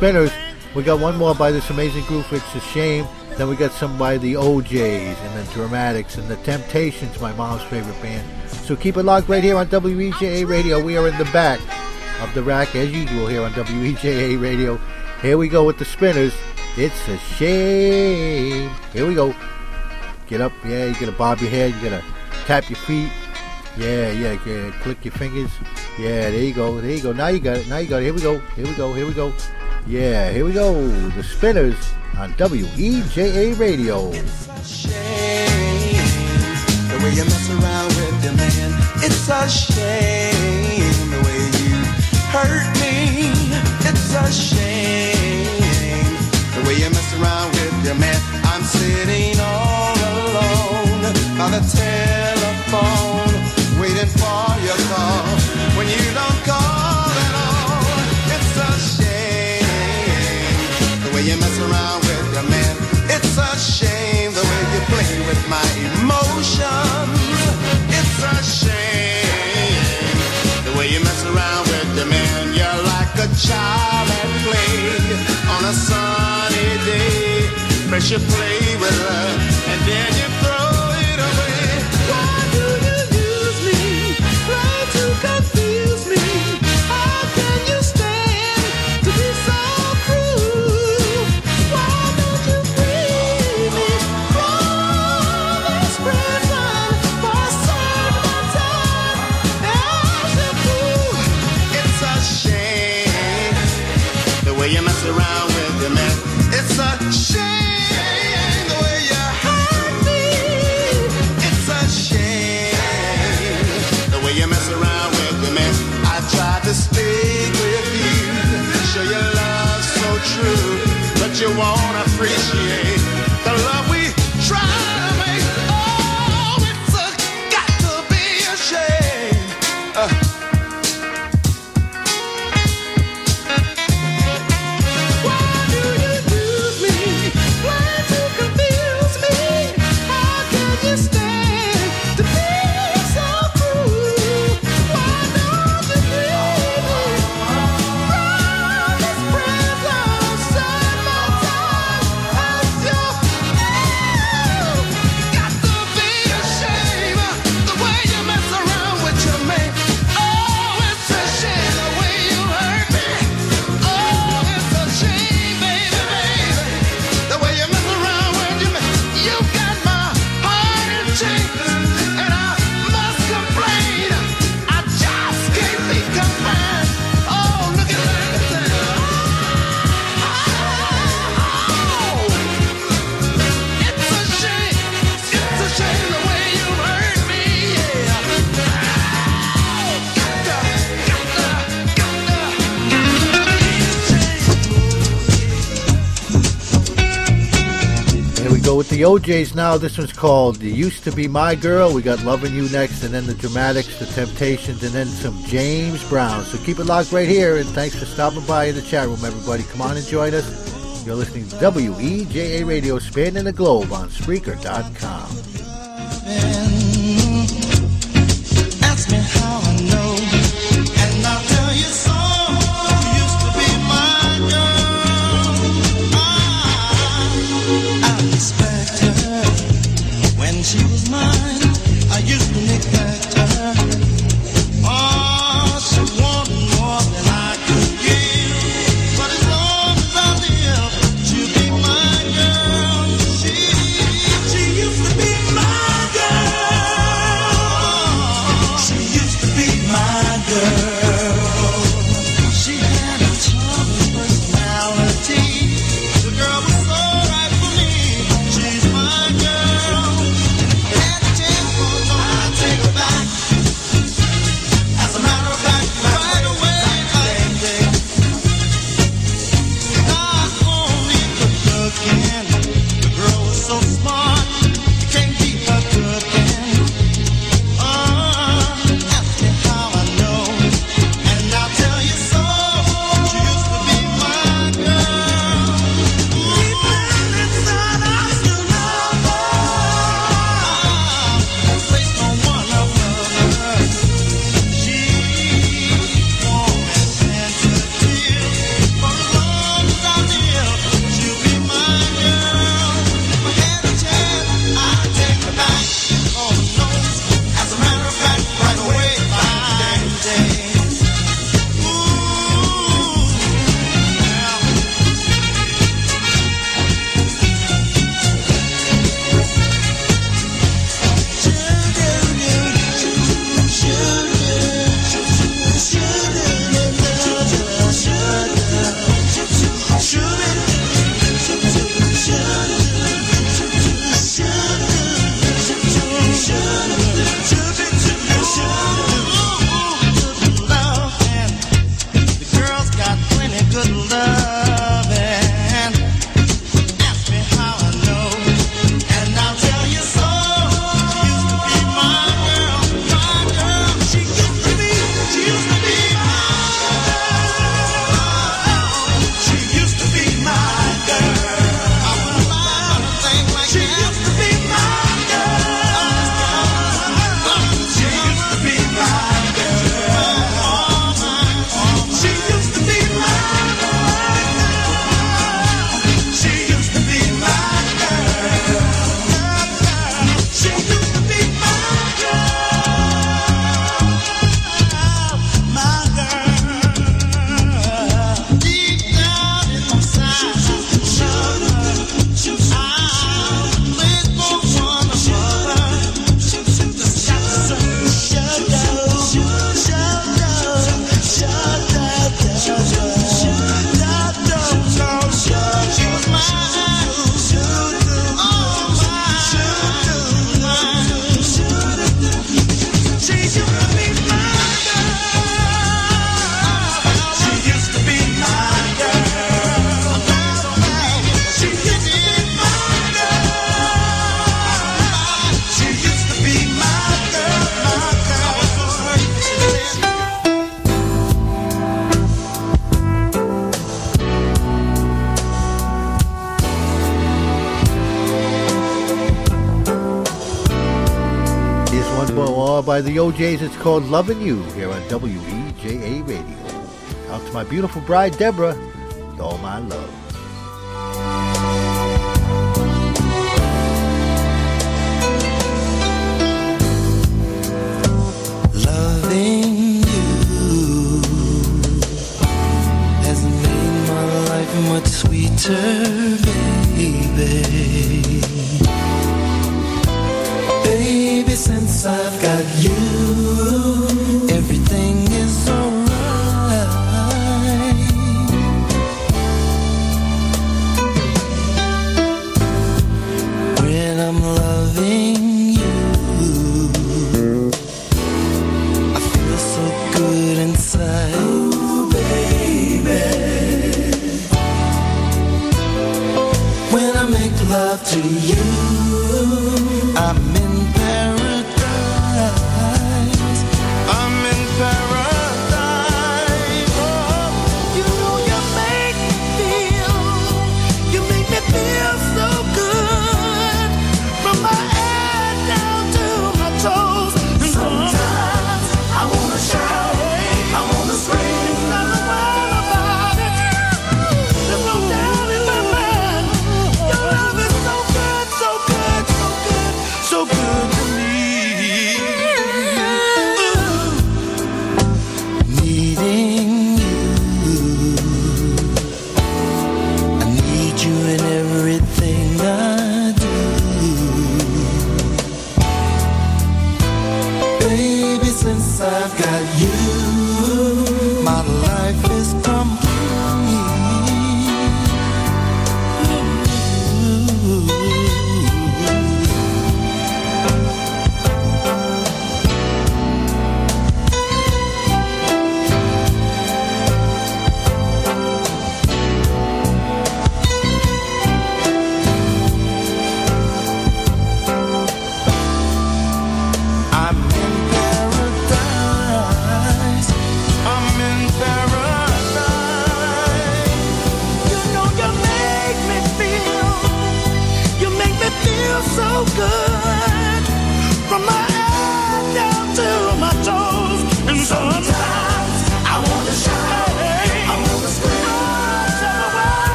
S3: Spinners. We got one more by this amazing group. It's a shame. Then we got some by the O'Jays and the Dramatics and the Temptations, my mom's favorite band. So keep it locked right here on WEJA Radio. We are in the back of the rack as usual here on WEJA Radio. Here we go with the Spinners. It's a shame. Here we go. Get up, yeah. You gotta bob your head. You gotta tap your feet. Yeah, yeah, yeah. Click your fingers. Yeah, there you go. There you go. Now you got it. Now you got it. Here we go. Here we go. Here we go. Yeah, here we go. The Spinners on WEJA Radio.
S10: The way you mess around with man, it's a shame. The way you hurt me, it's a shame. The way you mess around with your man, I'm sitting all alone by the telephone, waiting for your call. When you don't it's a shame. The way you play with my emotions, it's a shame. The way you mess around with your man, you're like a child at play on a sunny day. First you play with love, and then you throw
S3: with the O'Jays now, this one's called You Used to Be My Girl. We got Loving You next, and then the Dramatics, the Temptations, and then some James Brown. So keep it locked right here, and thanks for stopping by in the chat room, everybody. Come on and join us. You're listening to WEJA Radio, spanning the globe on Spreaker.com.
S11: Ask me how I know.
S3: by the O'Jays. It's called Loving You here on WEJA Radio. Out to my beautiful bride, Deborah, with all my love.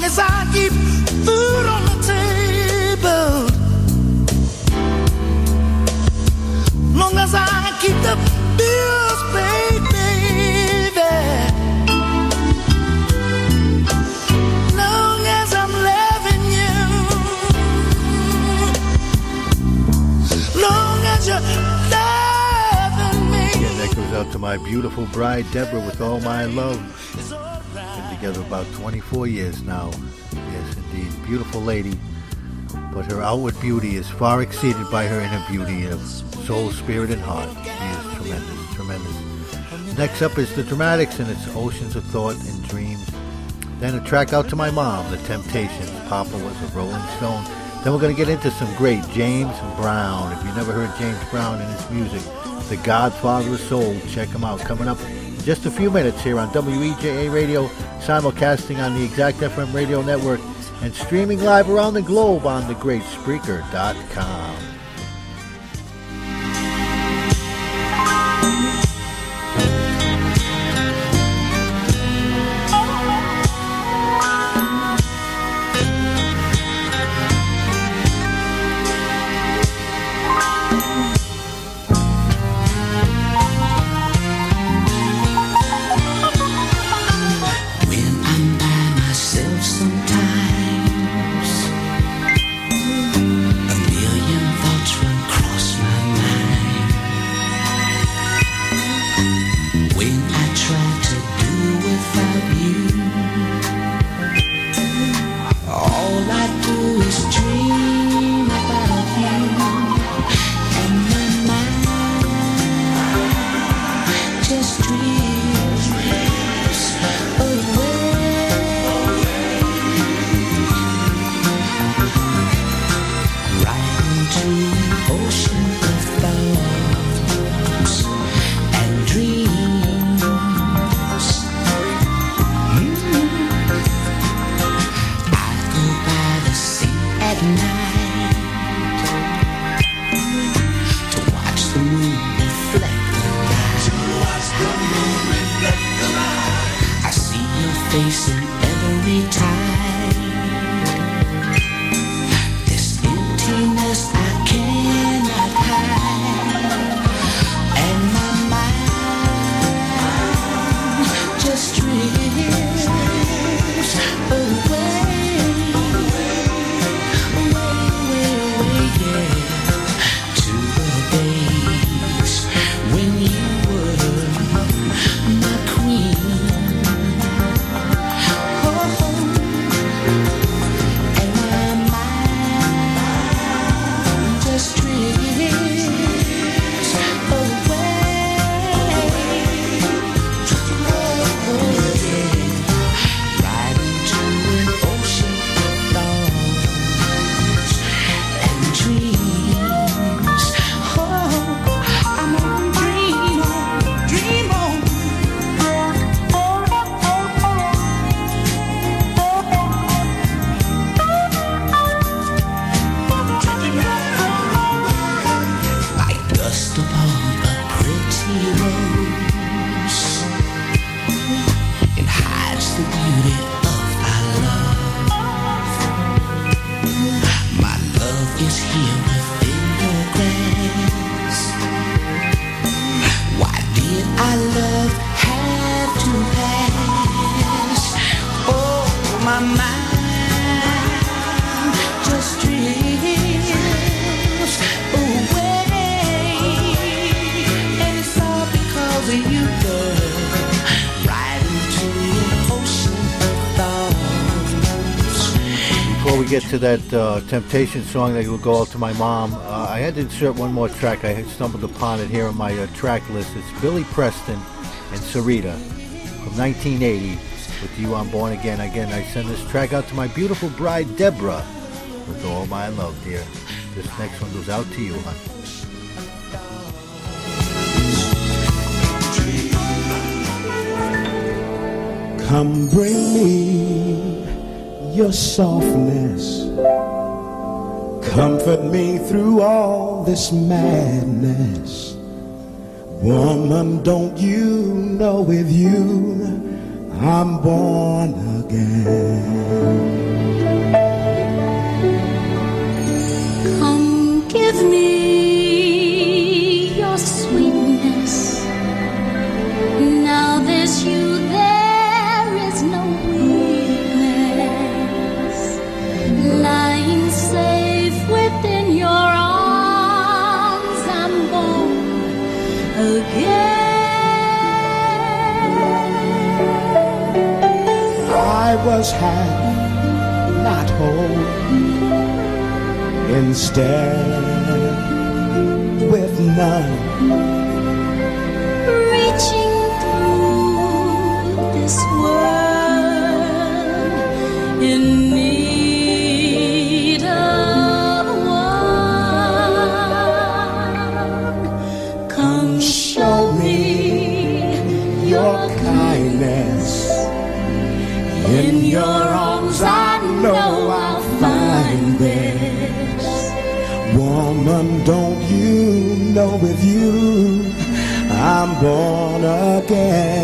S11: Long as I keep food on the table. Long as I keep the bills paid, baby. Long as I'm loving you. Long as you're loving me.
S3: Again, that goes out to my beautiful bride, Deborah, with all my love. Together about 24 years now. Yes, indeed. Beautiful lady. But her outward beauty is far exceeded by her inner beauty of soul, spirit, and heart. She is tremendous, tremendous. Next up is the Dramatics and its Oceans of Thought and Dreams. Then a track out to my mom, The Temptations. Papa was a Rolling Stone. Then we're going to get into some great James Brown. If you never heard James Brown and his music, the Godfather of Soul, check him out. Coming up just a few minutes here on WEJA Radio, simulcasting on the Exact FM radio network and streaming live around the globe on the that uh, Temptation song that will go out to my mom, uh, I had to insert one more track. I stumbled upon it here on my uh, track list. It's Billy Preston and Syreeta from 1980 with You on Born Again. Again, I send this track out to my beautiful bride, Deborah, with all my love, dear. This next one goes out to you, honey.
S12: Come bring me your softness. Comfort me through all this madness. Woman, don't you know with you I'm born again? was high, not whole. Instead, with none Don't you know with you I'm born again?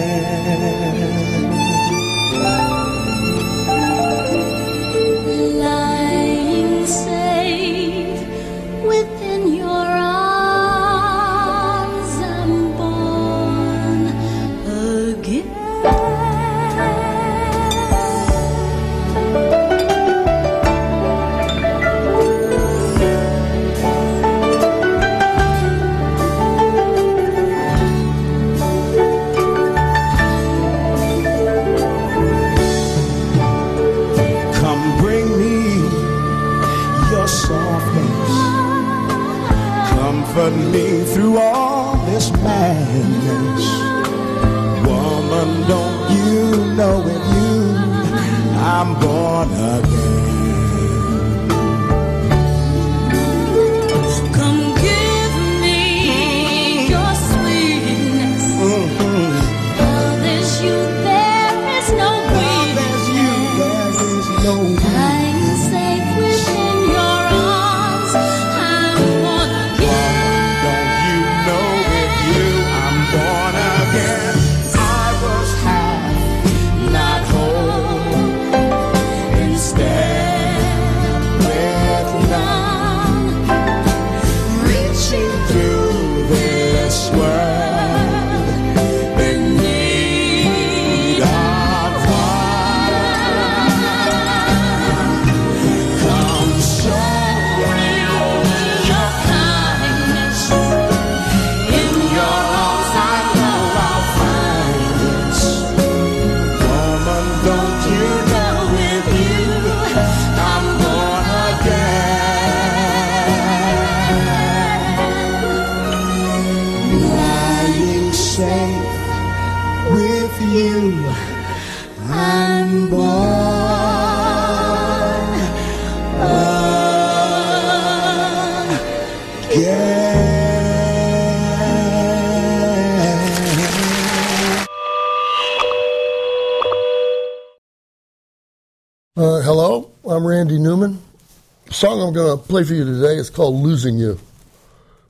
S13: Song I'm going to play for you today is called Losing You.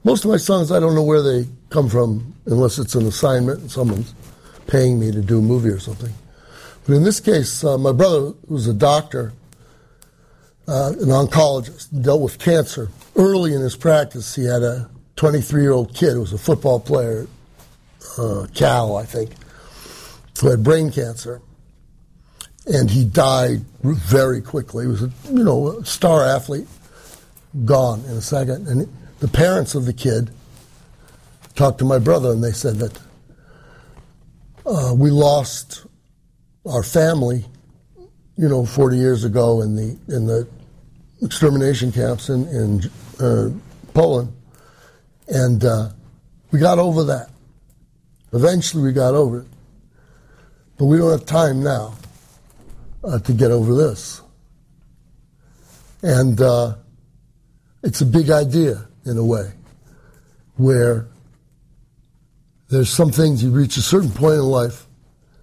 S13: Most of my songs, I don't know where they come from unless it's an assignment and someone's paying me to do a movie or something. But in this case, uh, my brother was a doctor, uh, an oncologist, dealt with cancer. Early in his practice, he had a 23 year old kid who was a football player, uh, Cal, I think, who had brain cancer and he died very quickly. He was a you know a star athlete, gone in a second. And the parents of the kid talked to my brother, and they said that uh, we lost our family, you know, 40 years ago in the in the extermination camps in in uh, Poland, and uh, we got over that. Eventually, we got over it, but we don't have time now uh, to get over this. And uh, it's a big idea in a way, where there's some things you reach a certain point in life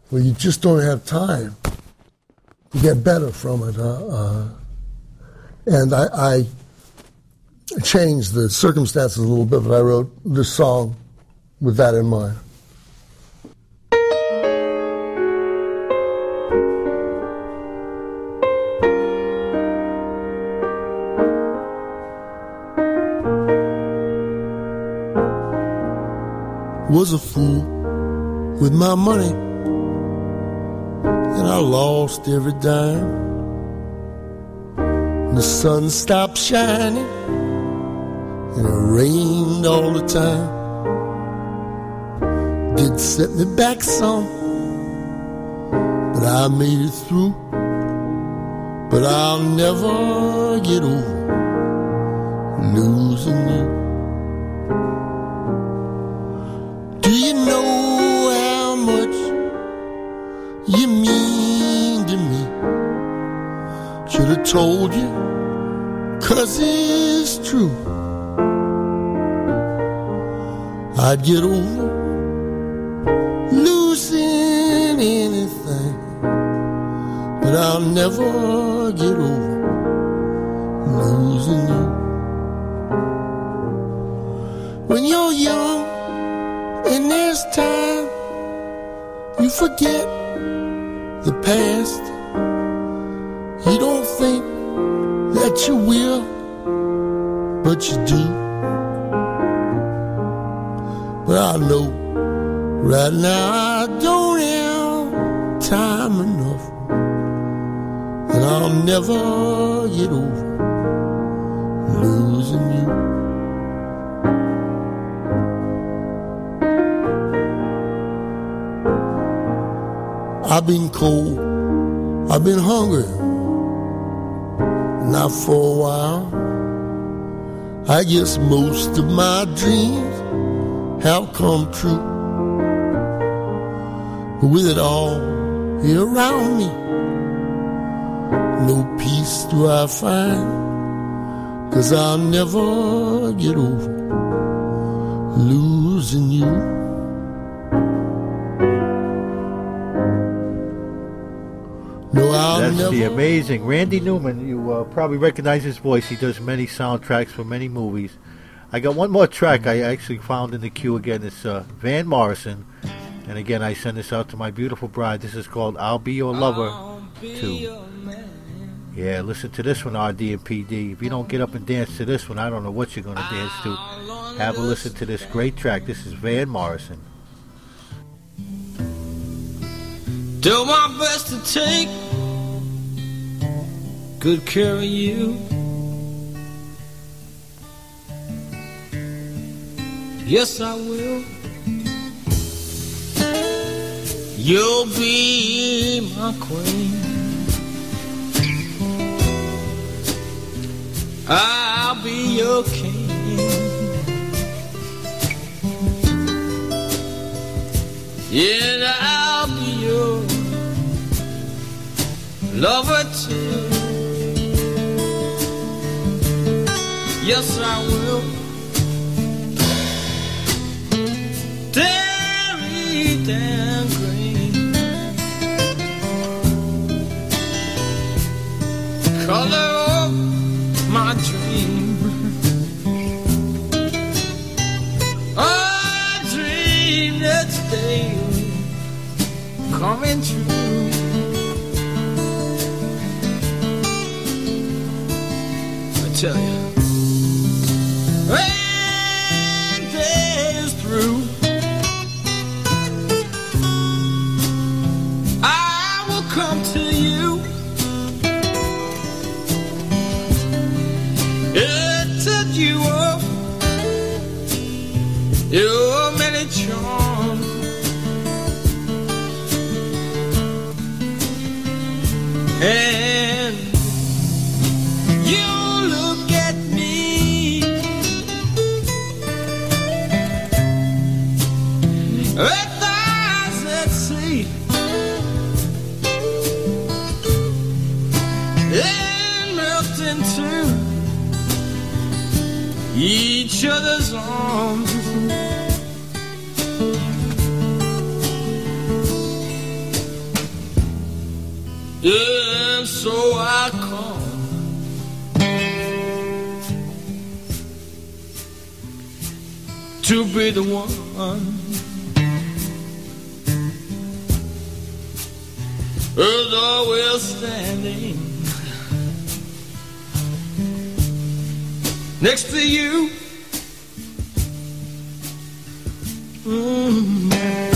S13: where you just don't have time to get better from it. Uh, uh, and I, I changed the circumstances a little bit, but I wrote this song with that in mind. Was a fool with my money, and I lost every dime. And The sun stopped shining, and it rained all the time. Did set me back some, but I made it through. But I'll never get over losing you. Told you, cause it's true. I'd get over losing anything, but I'll never get over losing you. When you're young, and there's time you forget the past. You don't think that you will, but you do. But I know right now I don't have time enough, and I'll never get over losing you. I've been cold, I've been hungry, not for a while. I guess most of my dreams have come true. But with it all here around me, no peace do I find. Cause I'll never get over losing you.
S3: That's
S13: never.
S3: the amazing Randy Newman. You uh, probably recognize his voice. He does many soundtracks for many movies. I got one more track I actually found in the queue again. It's uh, Van Morrison. And again, I send this out to my beautiful bride. This is called I'll Be Your Lover 2. Yeah, listen to this one, RD and PD. If you don't get up and dance to this one, I don't know what you're going to dance to. Have a listen to this great track. This is Van Morrison.
S14: Do my best to take good care of you. Yes, I will. You'll be my queen. I'll be your king. And I'll be your lover too. Yes, I will. Dairy Dan Green. Color my dream. Dream coming true. I tell you. Your to be the one who's always standing next to you. Mm. Reach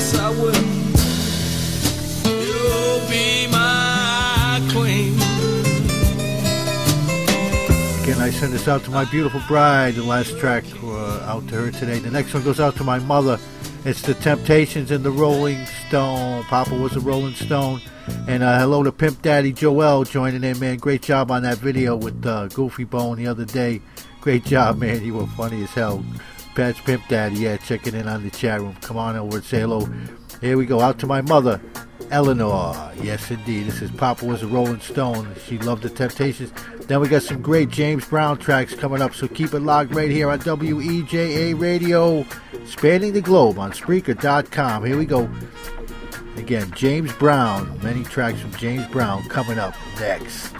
S14: Yes, I will. You'll be my queen.
S3: Again, I send this out to my beautiful bride. The last track uh, out to her today. The next one goes out to my mother. It's the Temptations and the Rolling Stone. Papa was a Rolling Stone. And uh, hello to Pimp Daddy Joel joining in, man. Great job on that video with uh, Goofy Bone the other day. Great job, man. You were funny as hell. Patch Pimp Daddy, yeah, checking in on the chat room. Come on over and say hello. Here we go. Out to my mother, Eleanor. Yes, indeed. This is Papa was a Rolling Stone. She loved the Temptations. Then we got some great James Brown tracks coming up, so keep it locked right here on WEJA Radio, spanning the globe on Spreaker.com. Here we go. Again, James Brown. Many tracks from James Brown coming up next.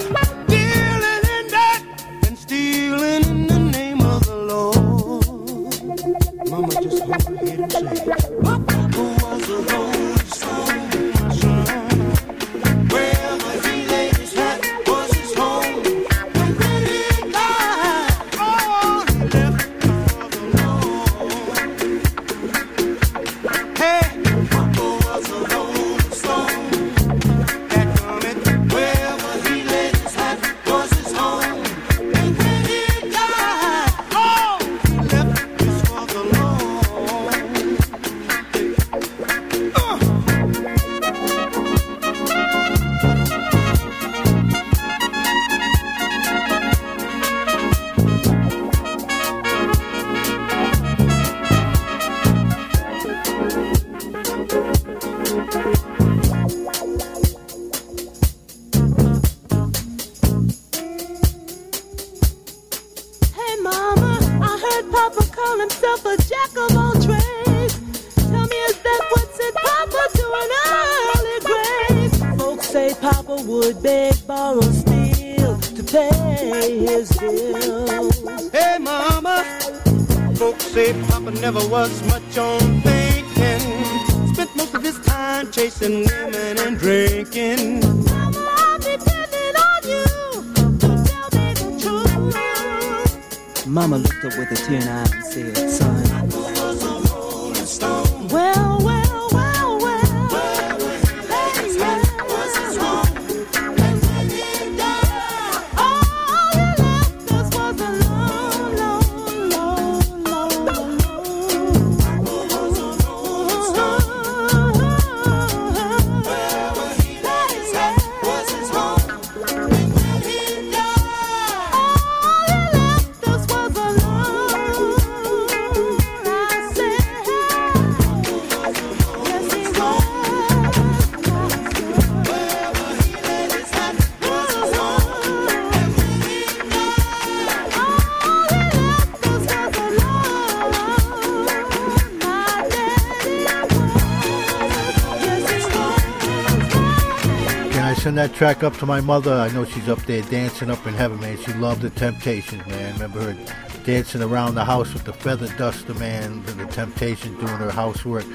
S3: track up to my mother? I know she's up there dancing up in heaven, man. She loved the Temptations, man. Remember her dancing around the house with the feather duster, man, and the Temptations doing her housework.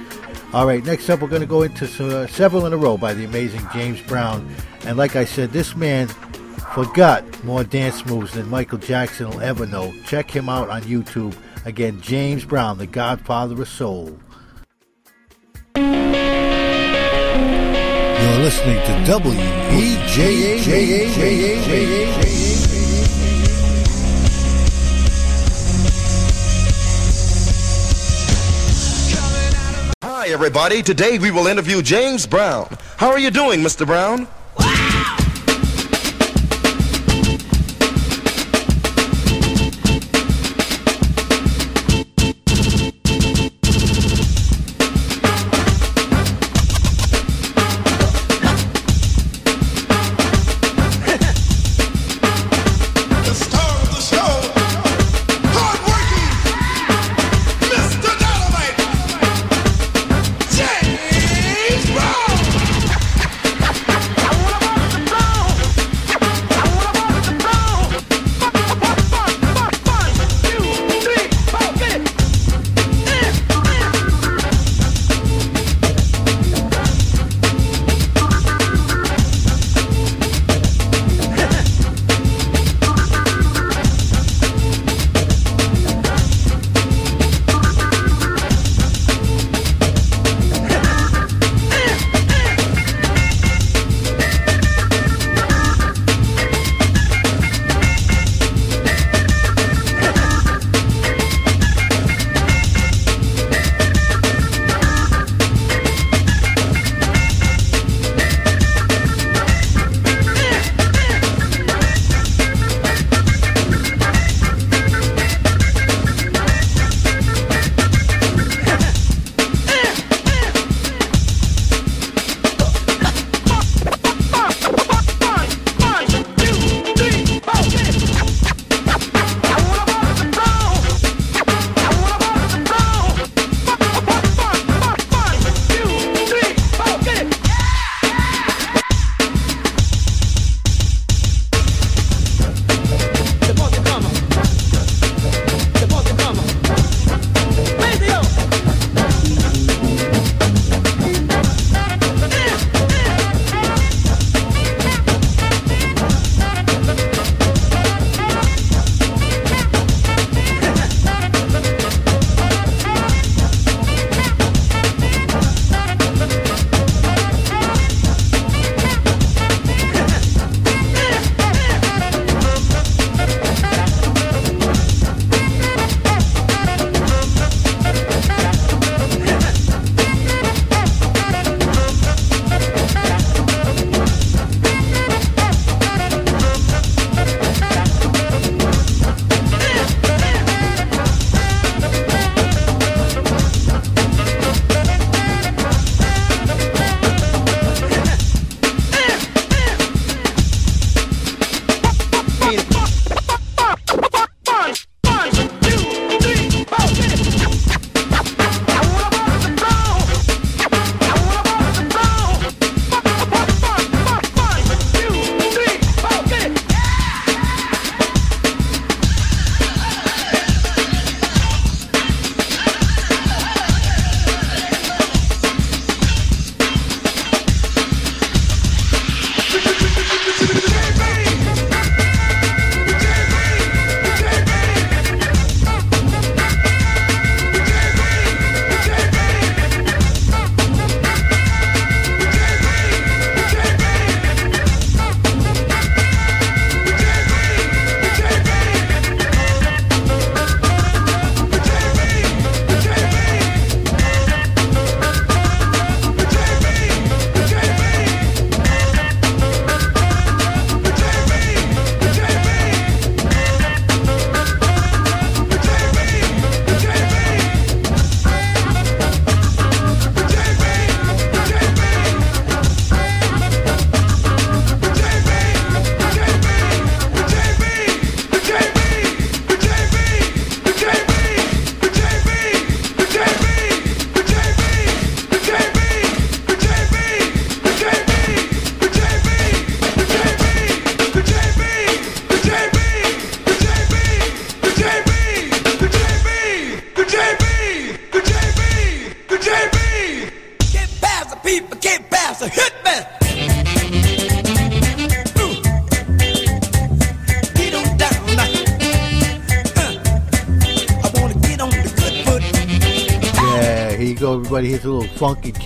S3: All right, next up, we're going to go into uh, several in a row by the amazing James Brown. And like I said, this man forgot more dance moves than Michael Jackson will ever know. Check him out on YouTube. Again, James Brown, the godfather of soul. You're listening to WEJA.
S15: Hi, everybody. Today we will interview James Brown. How are you doing, Mr. Brown?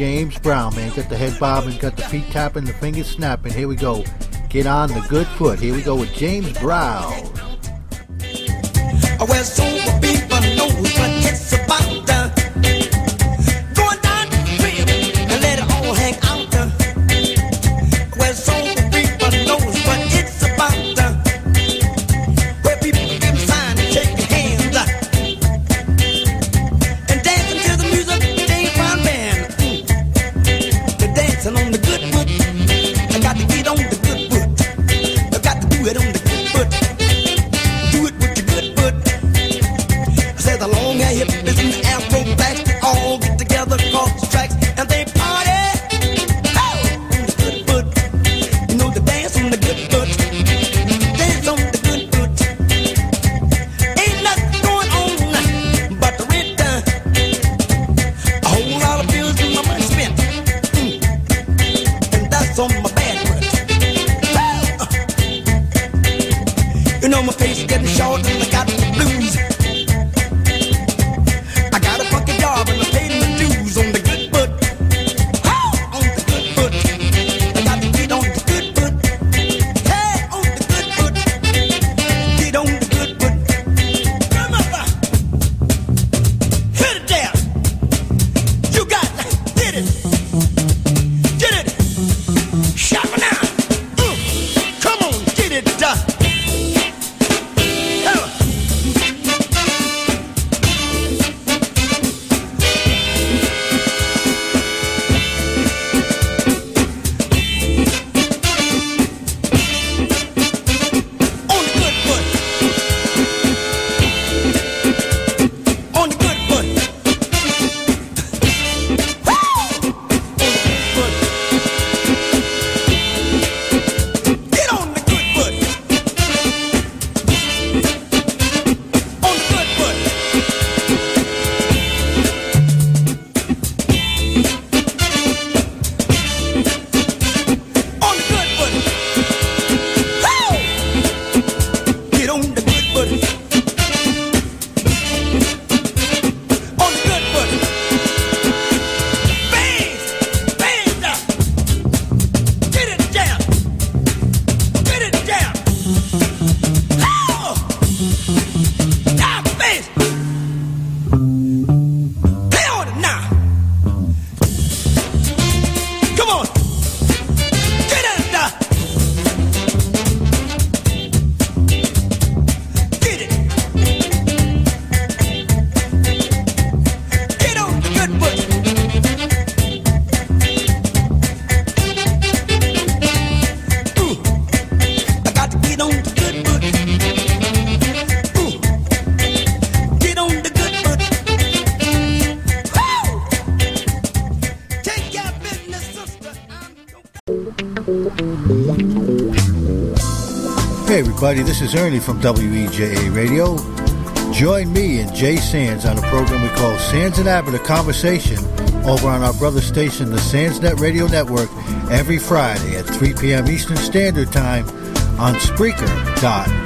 S11: James Brown, man. Got the head bobbing, got the feet tapping, the fingers snapping. Here we go. Get on the good foot. Here we go with James Brown. everybody. This is Ernie from WEJA Radio. Join me and Jay Sands on a program we call Sands and Abbott, a conversation over on our brother station, the Sandsnet Radio Network, every Friday at 3 p.m. Eastern Standard Time on Spreaker.com.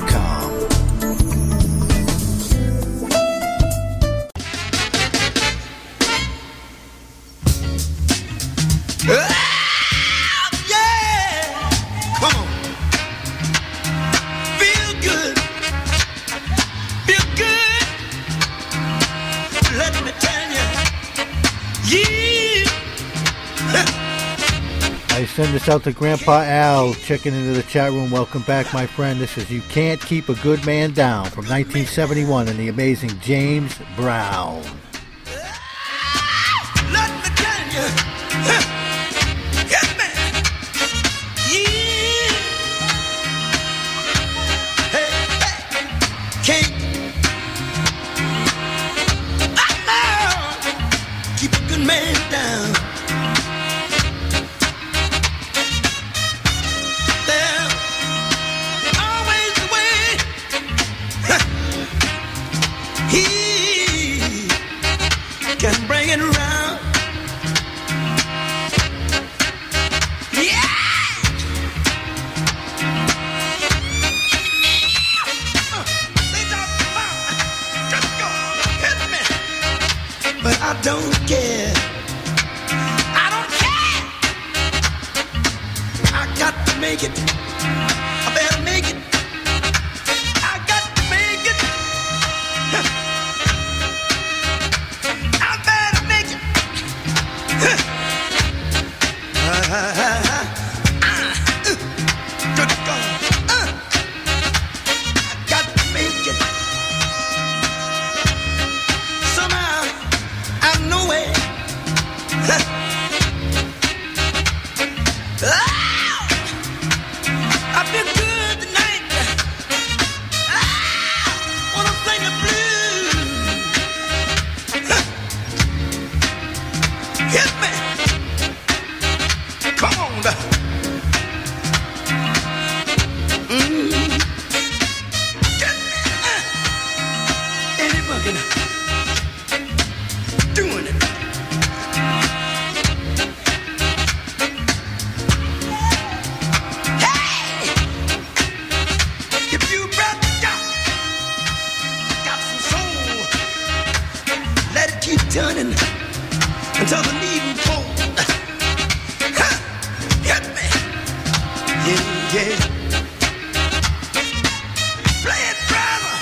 S11: Shouts out to Grandpa Al checking into the chat room. Welcome back, my friend. This is You Can't Keep a Good Man Down from 1971 and the amazing James Brown. done and until the needing cold. Hit me. Yeah, yeah. Play it, brother.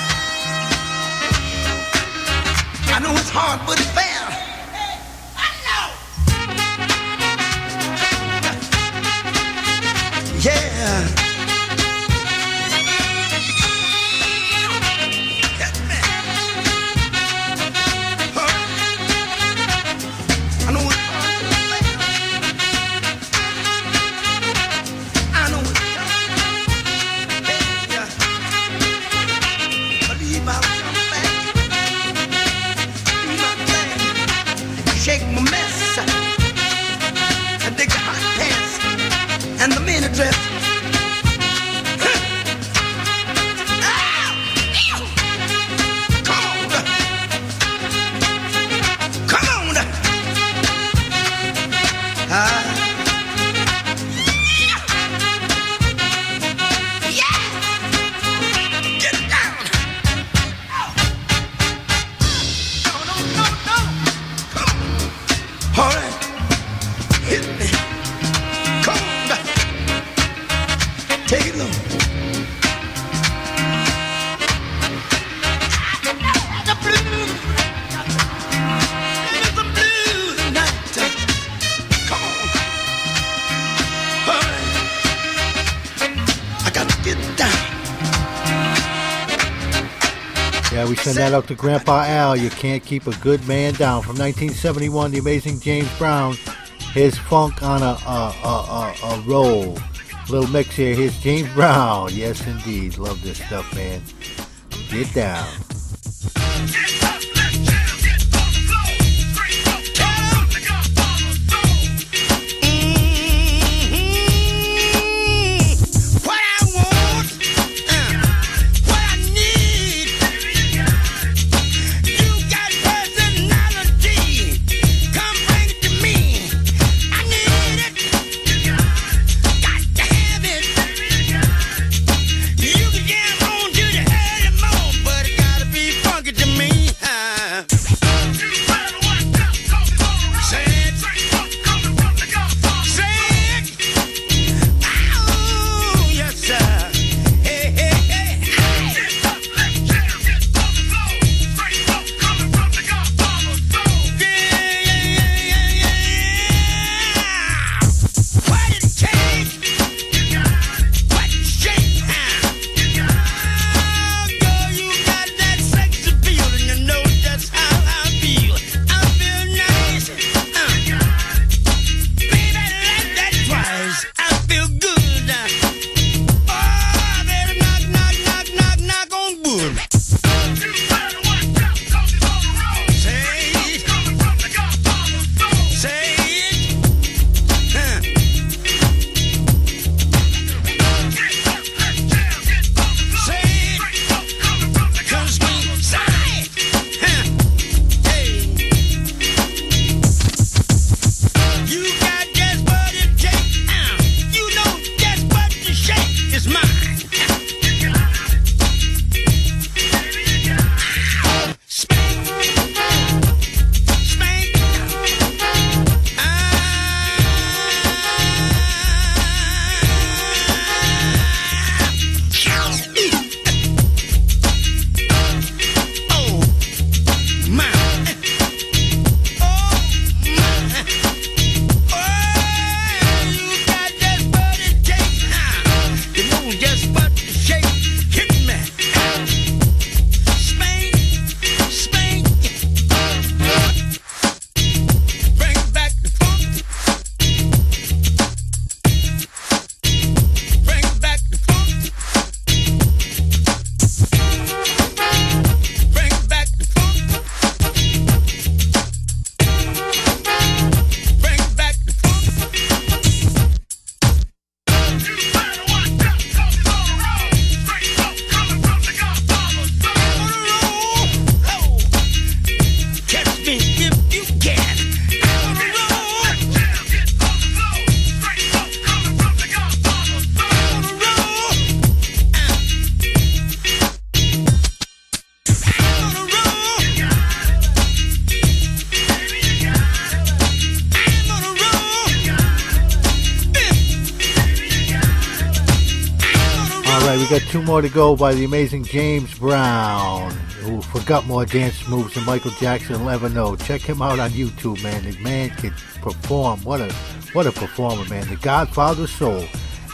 S11: I know it's hard, but
S3: Send that out to Grandpa Al. You can't keep a good man down. From 1971, the amazing James Brown. His funk on a, a, a, a, a roll. Little mix here. Here's James Brown. Yes, indeed. Love this stuff, man. Get down.
S11: more to go by the amazing James Brown, who forgot more dance moves than Michael Jackson will ever know. Check him out on YouTube, man. The man can perform. What a what a performer, man. The Godfather Soul.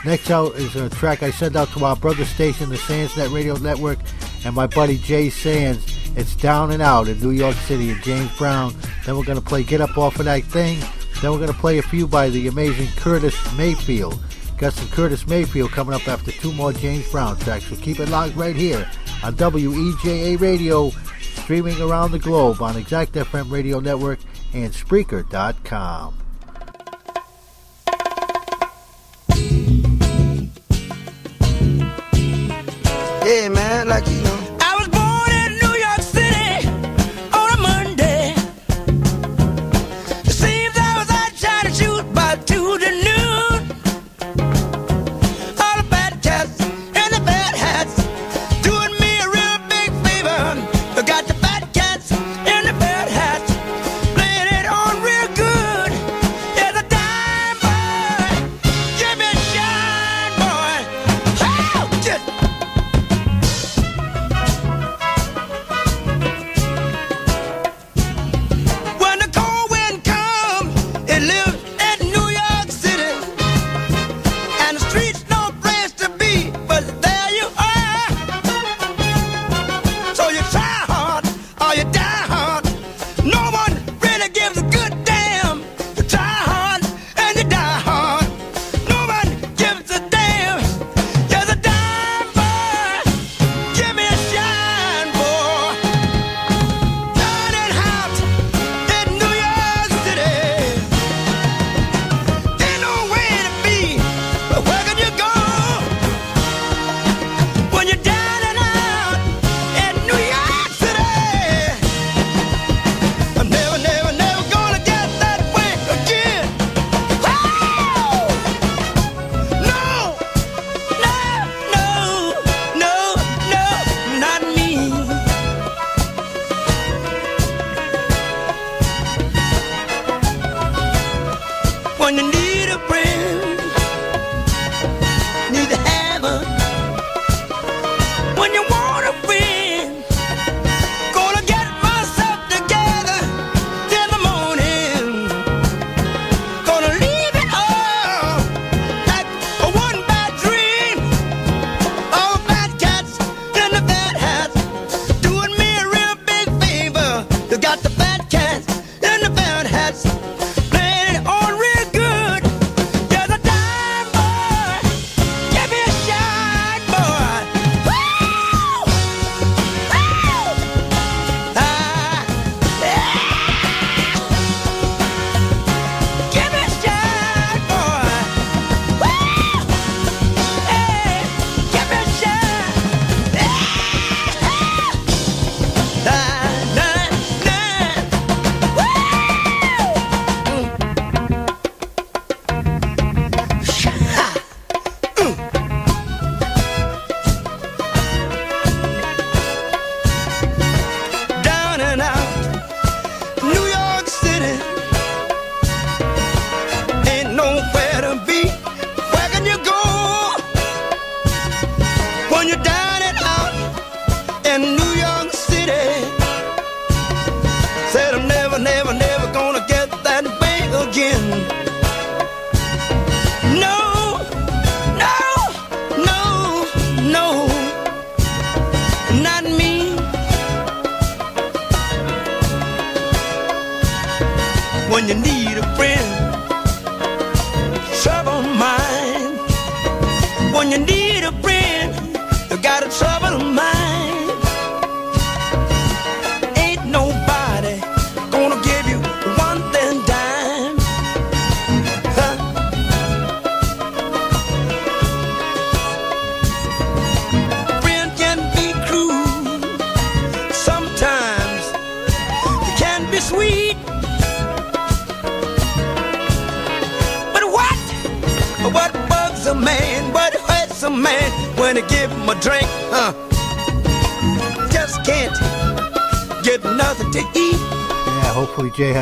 S11: Next out is a track I sent out to our brother station, the Sandsnet Radio Network, and my buddy Jay Sands. It's Down and Out in New York City and James Brown. Then we're going to play Get Up Off of That Thing. Then we're going to play a few by the amazing Curtis Mayfield. Got some Curtis Mayfield coming up after two more James Brown tracks, so keep it locked right here on WEJA Radio, streaming around the globe on Exact FM Radio Network and Spreaker.com.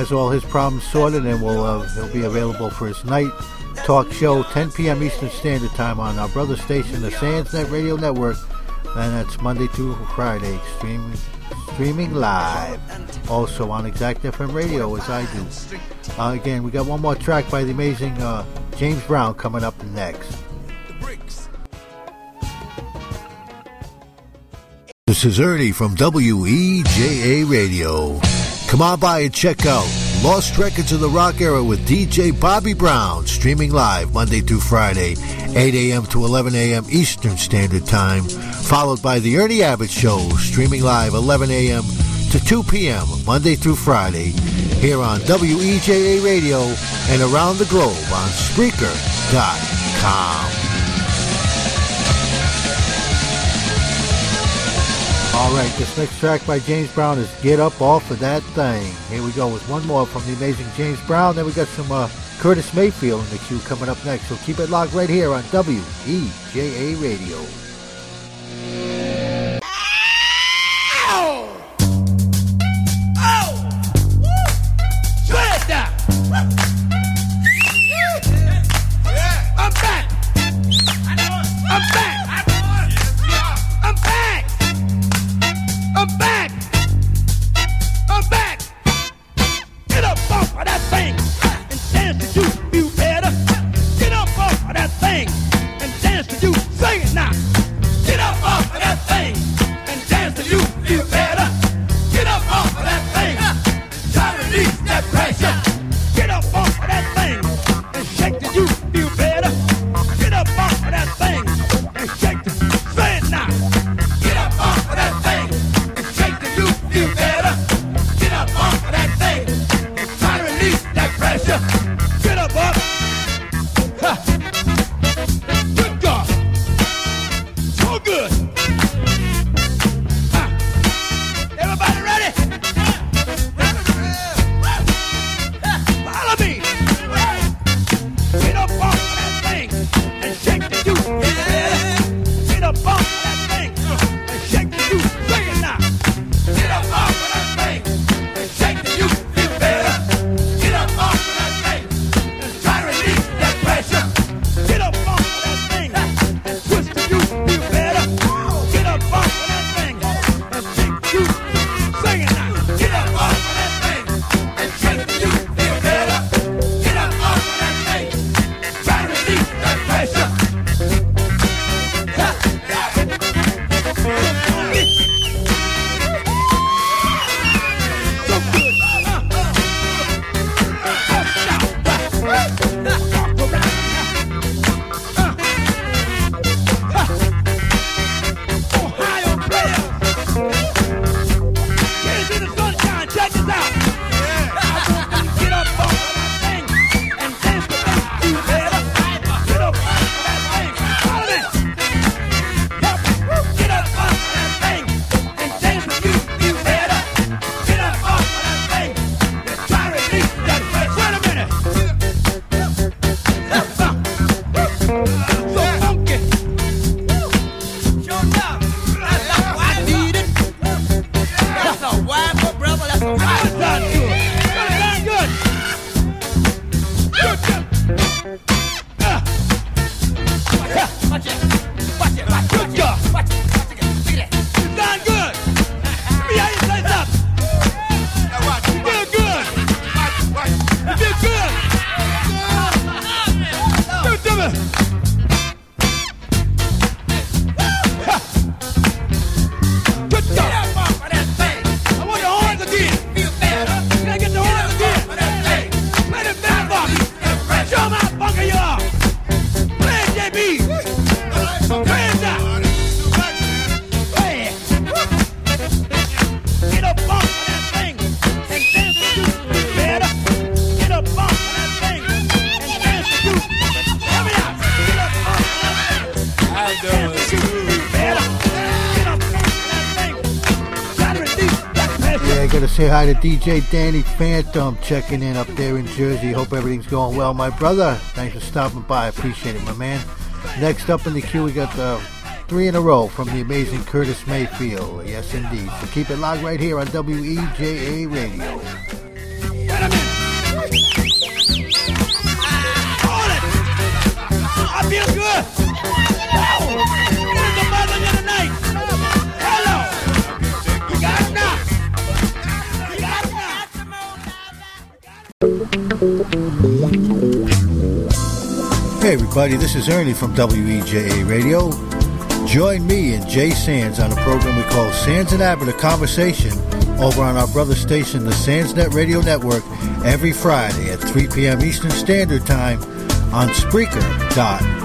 S11: has all his problems sorted and will uh, he'll be available for his night talk show, 10 p.m. Eastern Standard Time on our brother station, the Sandsnet Radio Network, and that's Monday through Friday, streaming streaming live. Also on Exact FM Radio, as I do. Uh, again, we got one more track by the amazing uh, James Brown coming up next. This is Ernie from WEJA Radio. Come on by and check out Lost Records of the Rock Era with DJ Bobby Brown, streaming live Monday through Friday, 8 a.m. to 11 a.m. Eastern Standard Time, followed by The Ernie Abbott Show, streaming live 11 a.m. to 2 p.m. Monday through Friday, here on WEJA Radio and around the globe on Spreaker.com. All right, this next track by James Brown is Get Up Off of That Thing. Here we go with one more from the amazing James Brown. Then we got some uh, Curtis Mayfield in the queue coming up next. So keep it locked right here on WEJA Radio.
S3: Say
S11: hi to DJ Danny Phantom checking in up there in Jersey. Hope everything's going well, my brother. Thanks for stopping by. Appreciate it, my man. Next up in the queue, we got the three in a row from the amazing Curtis Mayfield. Yes, indeed. So keep it locked right here on WEJA Radio.
S8: everybody. This is Ernie from WEJA Radio. Join me and Jay Sands on a program we call Sands and Abbott, a conversation over on our brother station, the Sandsnet Radio Network, every Friday at 3 p.m. Eastern Standard Time on Spreaker.com.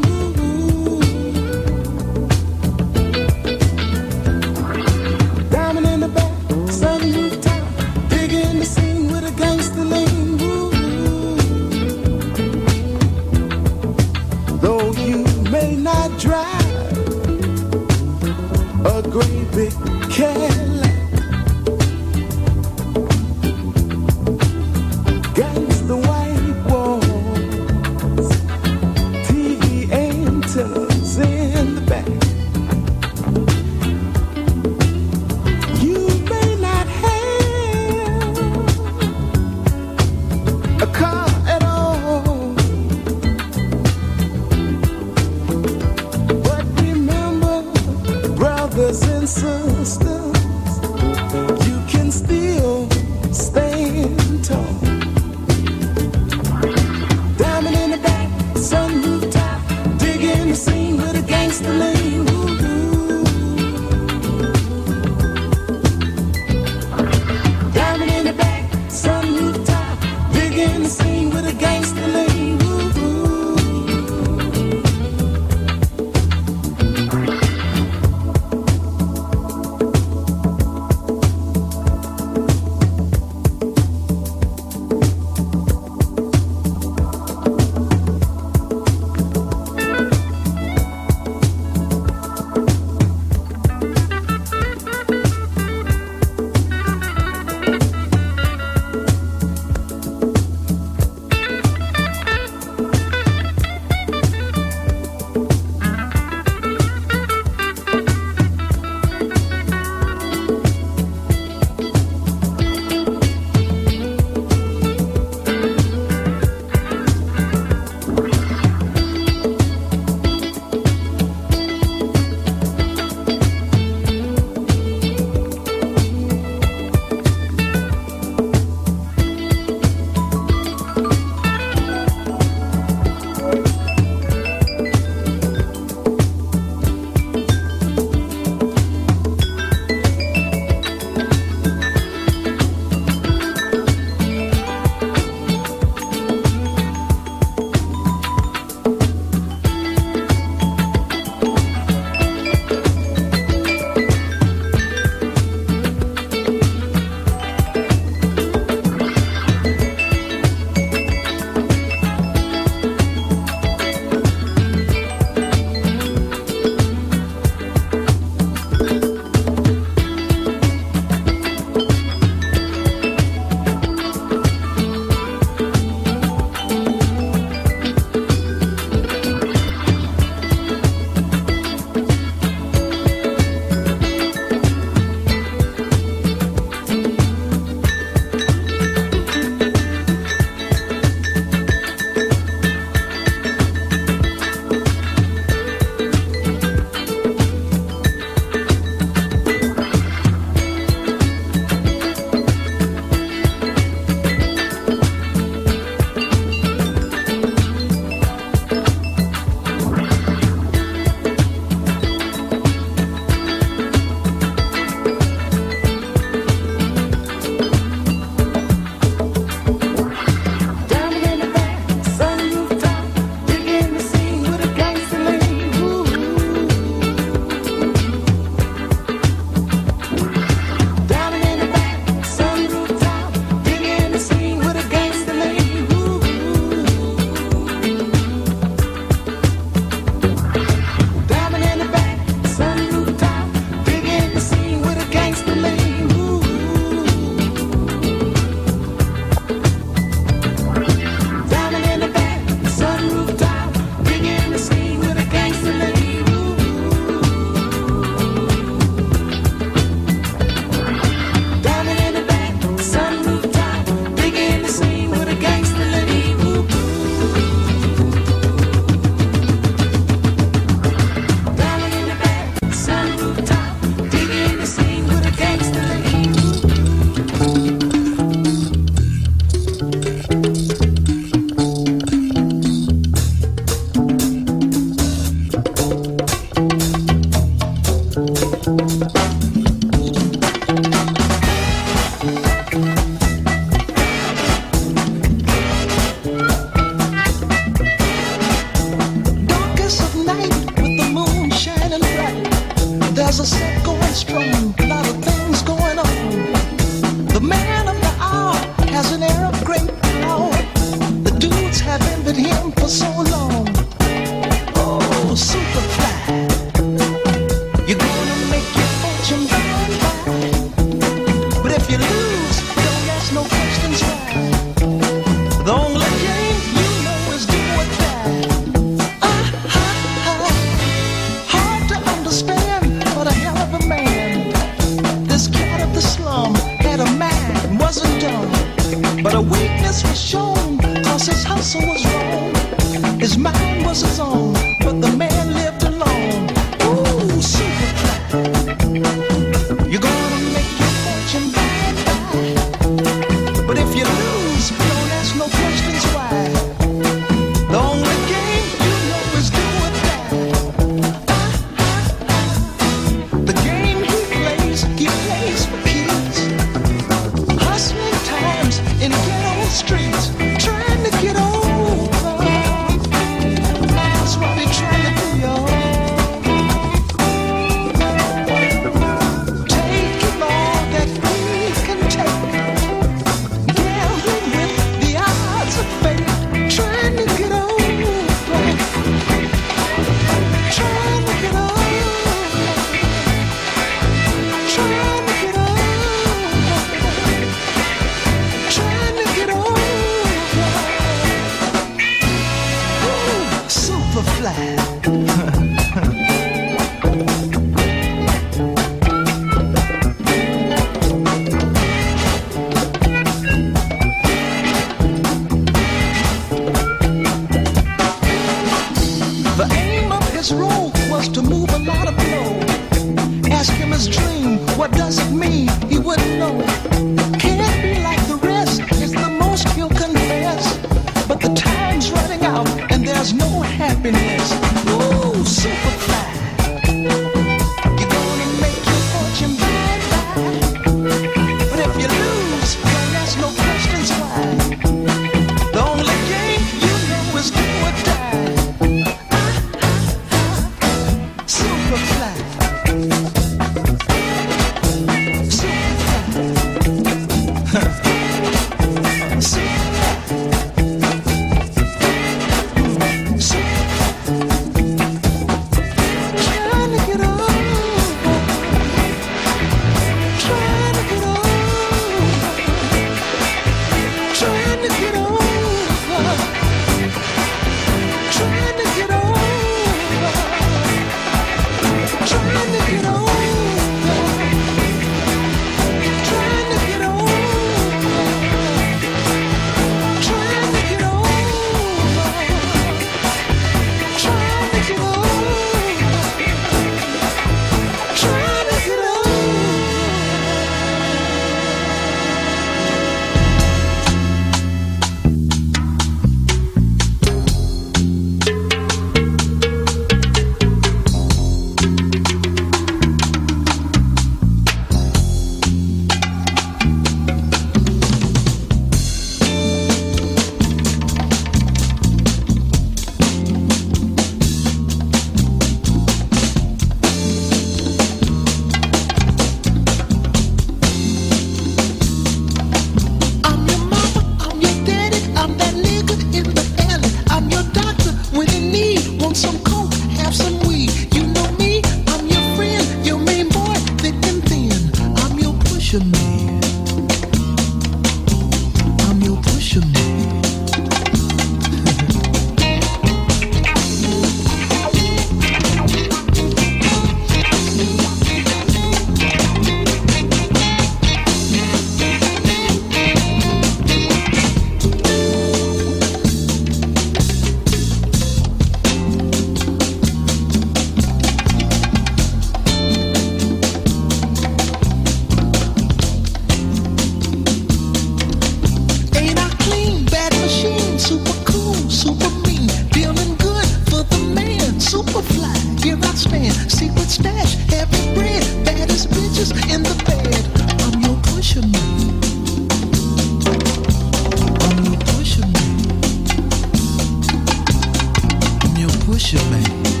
S3: 不是美。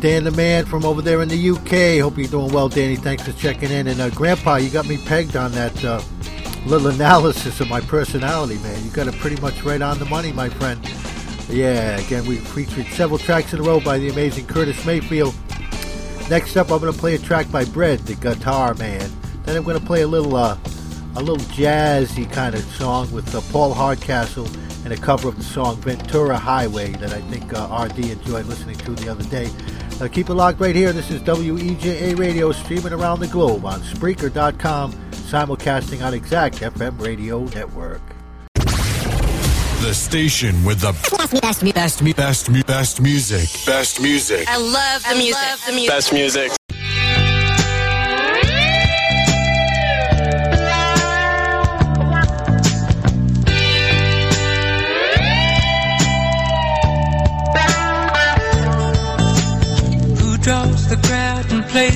S3: Dan the Man from over there in the UK. Hope you're doing well, Danny. Thanks for checking in. And uh, Grandpa, you got me pegged on that uh, little analysis of my personality, man. You got it pretty much right on the money, my friend. Yeah, again, we featured several tracks in a row by the amazing Curtis Mayfield. Next up, I'm going to play a track by Bread, the guitar man. Then I'm going to play a little, uh, a little jazzy kind of song with uh, Paul Hardcastle and a cover of the song Ventura Highway that I think uh, RD enjoyed listening to the other day. Uh, keep it locked right here. This is WEJA Radio streaming around the globe on Spreaker.com, simulcasting on Exact FM Radio Network.
S4: The station with the best, best, best, best, best, best music. Best music.
S5: I love the music. the music.
S4: Best music.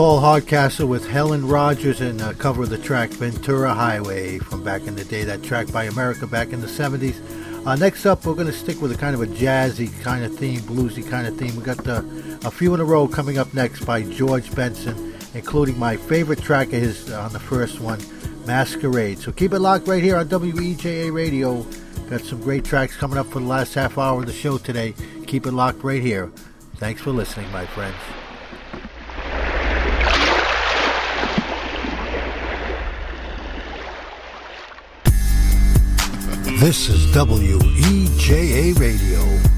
S8: Paul Hardcastle with Helen Rogers and a cover of the track Ventura Highway from back in the day, that track by America back in the 70s. Uh, next up, we're going to stick with a kind of a jazzy kind of theme, bluesy kind of theme. We got the, a few in a row coming up next by George Benson, including my favorite track of his uh, on the first one, Masquerade. So keep it locked right here on WEJA Radio. Got some great tracks coming up for the last half hour of the show today. Keep it locked right here. Thanks for listening, my friends. This is WEJA Radio.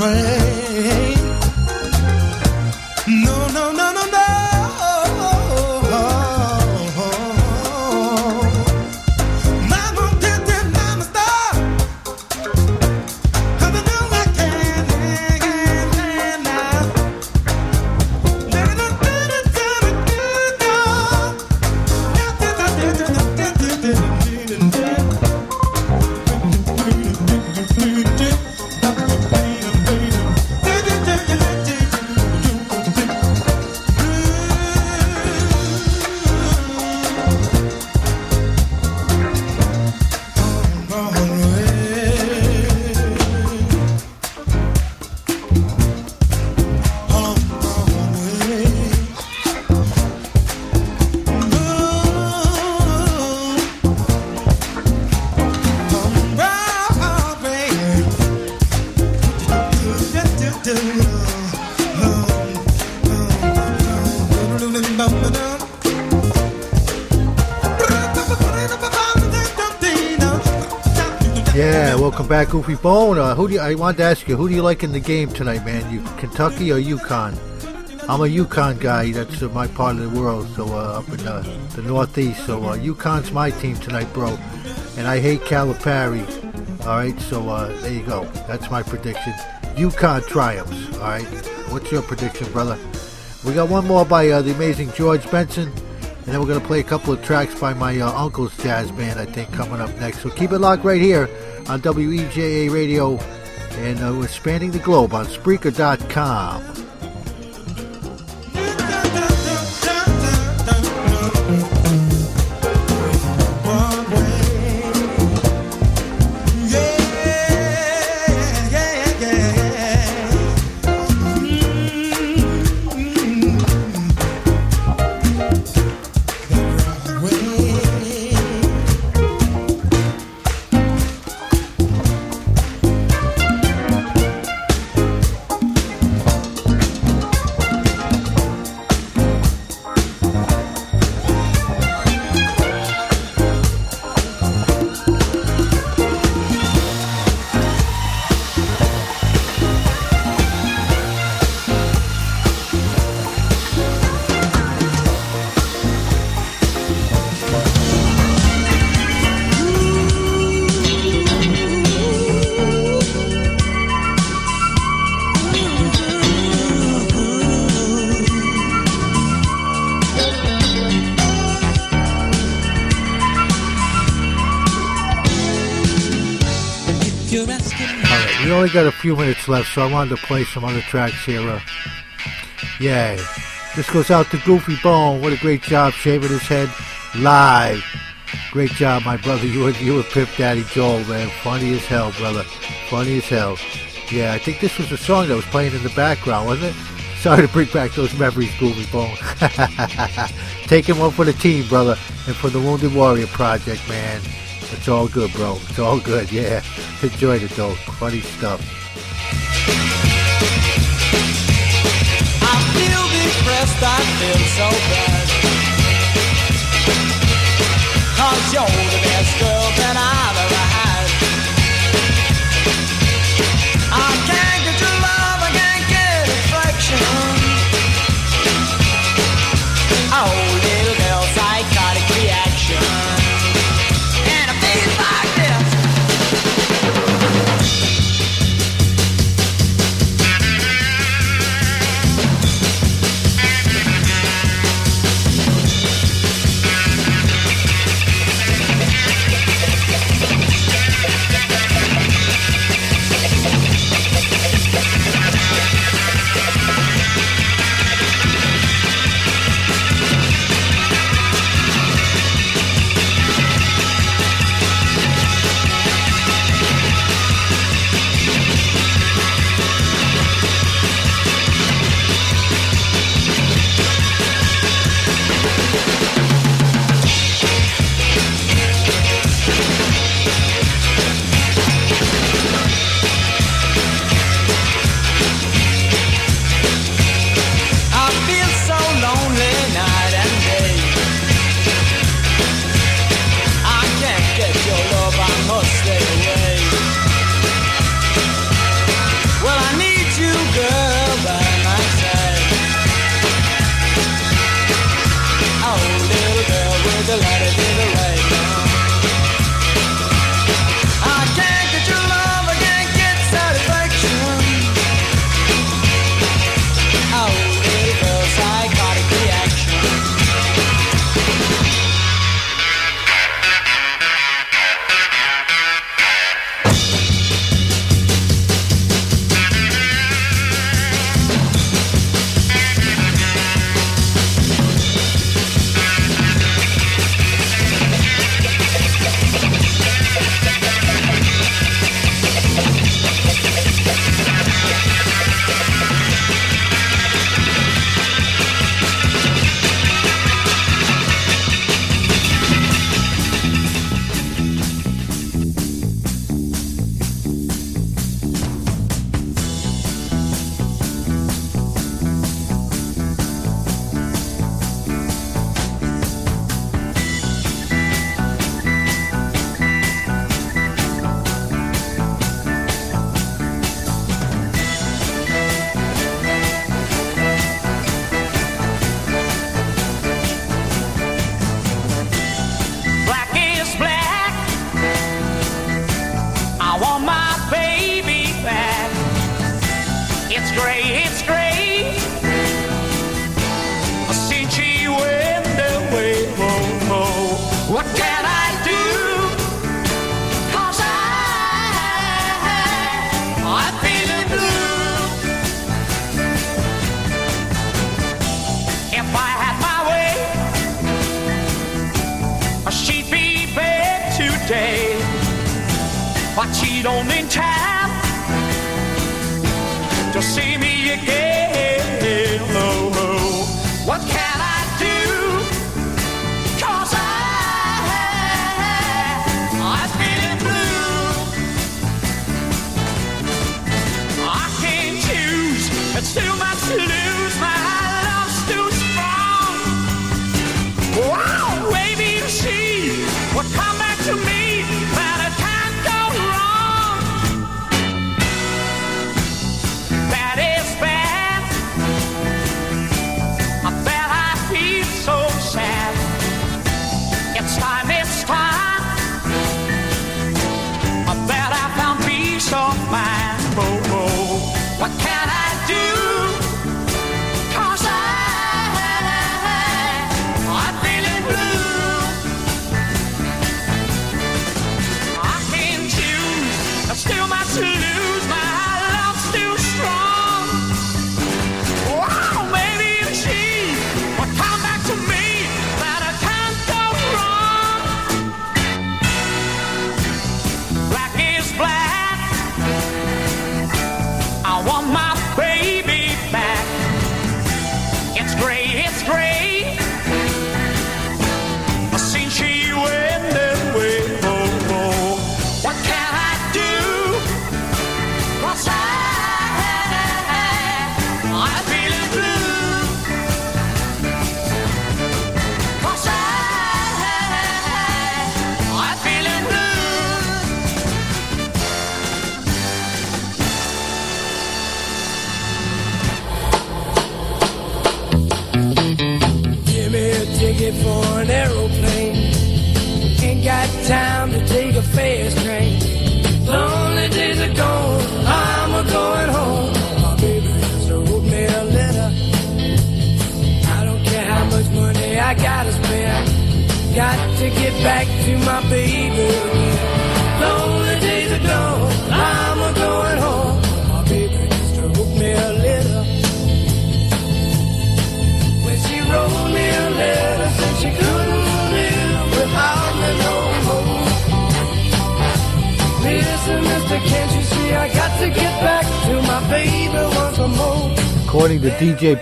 S8: On
S3: Goofy Bone. Uh, who do you, I wanted to ask you, who do you like in the game tonight, man? You Kentucky or UConn? I'm a UConn guy. That's uh, my part of the world. So uh, up in uh, the Northeast. So uh, UConn's my team tonight, bro. And I hate Calipari. All right. So uh, there you go. That's my prediction. UConn triumphs. All right. What's your prediction, brother? We got one more by uh, the amazing George Benson. And then we're going to play a couple of tracks by my uh, uncle's jazz band, I think, coming up next. So keep it locked right here on WEJA Radio. And uh, we're spanning the globe on Spreaker.com. few minutes left, so I wanted to play some other tracks here. Uh, yeah, this goes out to Goofy Bone. What a great job shaving his head live. Great job, my brother. You were you were Pimp Daddy Joel, man. Funny as hell, brother. Funny as hell. Yeah, I think this was a song that was playing in the background, wasn't it? Sorry to bring back those memories, Goofy Bone. Taking one for the team, brother, and for the Wounded Warrior Project, man. It's all good, bro. It's all good, yeah. Enjoy it, though. Funny stuff.
S16: Depressed, I feel so bad. Cause you're the best girl that I've ever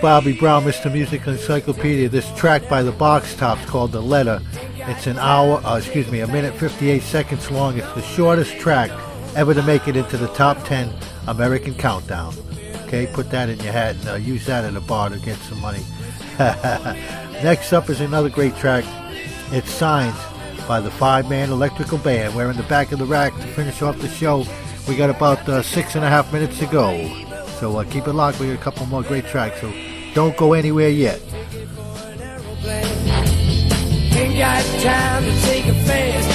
S3: Bobby Brown, Mr. Music Encyclopedia, this track by the Box Tops called The Letter. It's an hour, uh, excuse me, a minute 58 seconds long. It's the shortest track ever to make it into the top 10 American Countdown. Okay, put that in your hat and uh, use that at a bar to get some money. Next up is another great track. It's Signs by the Five Man Electrical Band. We're in the back of the rack to finish off the show. We got about uh, six and a half minutes to go. So uh, keep it locked. We got a couple more great tracks. So don't go anywhere yet.
S14: Ain't got time to take a fast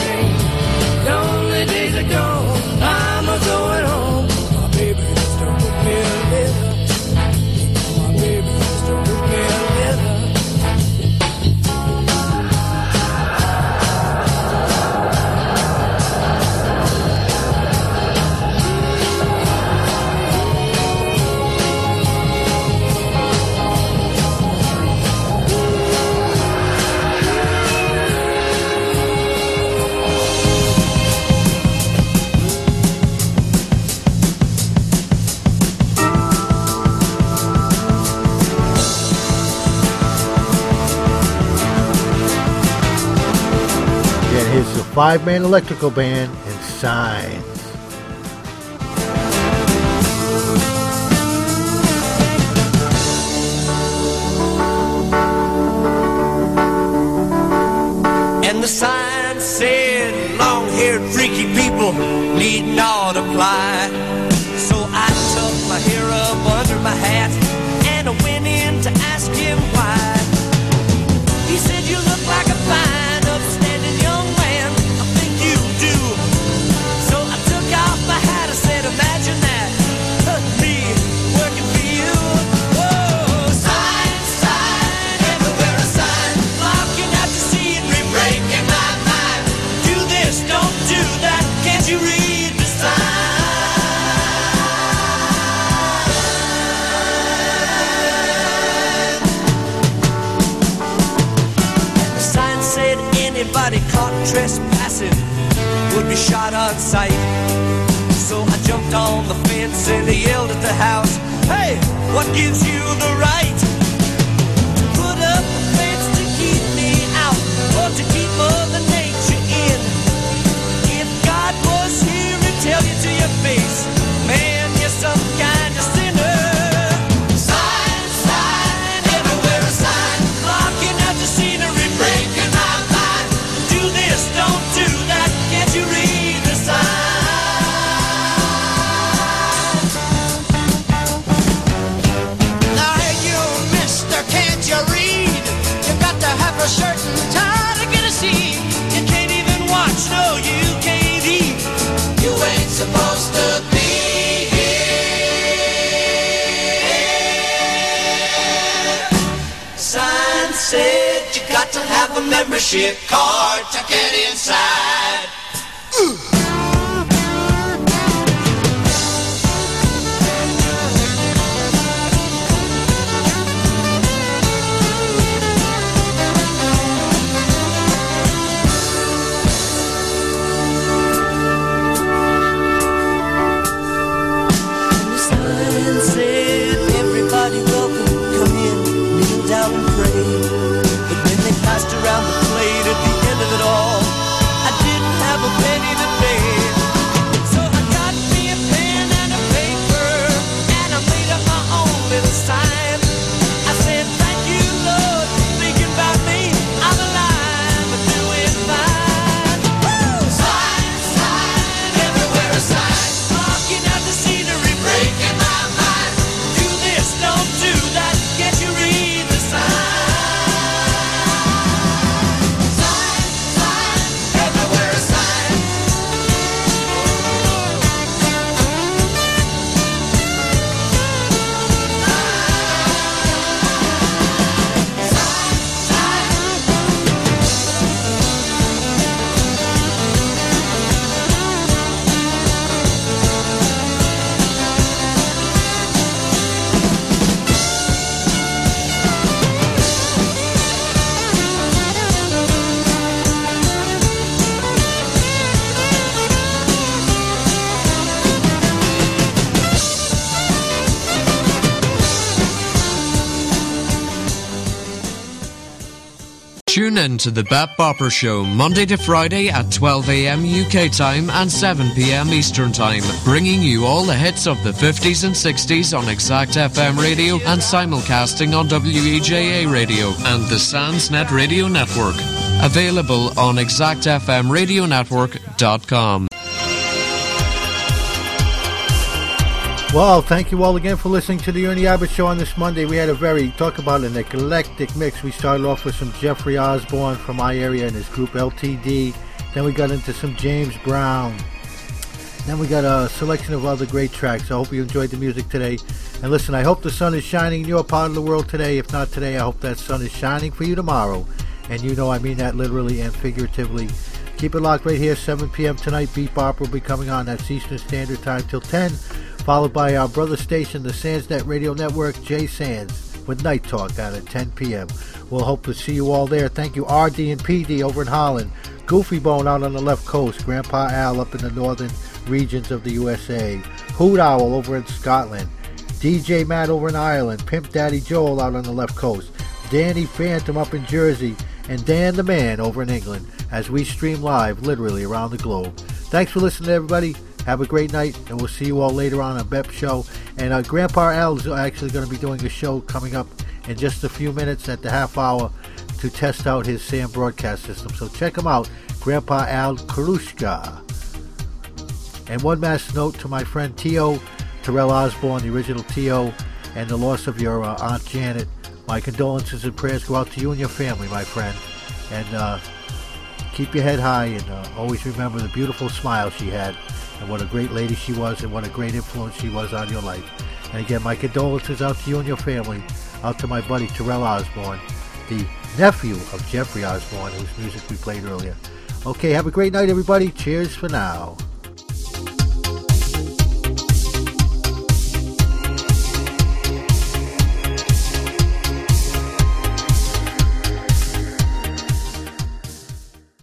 S3: Five Man Electrical Band and Signs.
S11: And the sign said, long haired freaky people need not apply. So I tucked my hair up under my hat shot on sight. So I jumped on the fence and I yelled at the house, Hey, what gives you the right membership card to get inside.
S17: To the Bep Bopper Show, Monday to Friday at 12 a.m. UK time and 7 p.m. Eastern time, bringing you all the hits of the 50s and 60s on Exact FM radio and simulcasting on WEJA radio and the Sandsnet Radio Network. Available on exactfmradionetwork.com.
S3: Well, thank you all again for listening to the Ernie Abbott Show on this Monday. We had a very, talk about an eclectic mix. We started off with some Jeffrey Osborne from my area and his group LTD. Then we got into some James Brown. Then we got a selection of other great tracks. I hope you enjoyed the music today. And listen, I hope the sun is shining in your part of the world today. If not today, I hope that sun is shining for you tomorrow. And you know I mean that literally and figuratively. Keep it locked right here, 7 p.m. tonight. Beat Bop will be coming on. That's Eastern Standard Time till 10 followed by our brother station, the Sandsnet Radio Network, Jay Sands, with Night Talk out at 10 p.m. We'll hope to see you all there. Thank you, RD and PD over in Holland, Goofy Bone out on the left coast, Grandpa Al up in the northern regions of the USA, Hoot Owl over in Scotland, DJ Matt over in Ireland, Pimp Daddy Joel out on the left coast, Danny Phantom up in Jersey, and Dan the Man over in England as we stream live literally around the globe. Thanks for listening, everybody. Have a great night, and we'll see you all later on a BEP show. And uh, Grandpa Al is actually going to be doing a show coming up in just a few minutes at the half hour to test out his SAM broadcast system. So check him out, Grandpa Al Karushka. And one last note to my friend T.O, Terrell Osborne, the original T.O, and the loss of your uh, Aunt Janet. My condolences and prayers go out to you and your family, my friend. And uh, keep your head high and uh, always remember the beautiful smile she had and what a great lady she was and what a great influence she was on your life. And again, my condolences out to you and your family, out to my buddy Terrell Osborne, the nephew of Jeffrey Osborne, whose music we played earlier. Okay, have a great night, everybody. Cheers for now.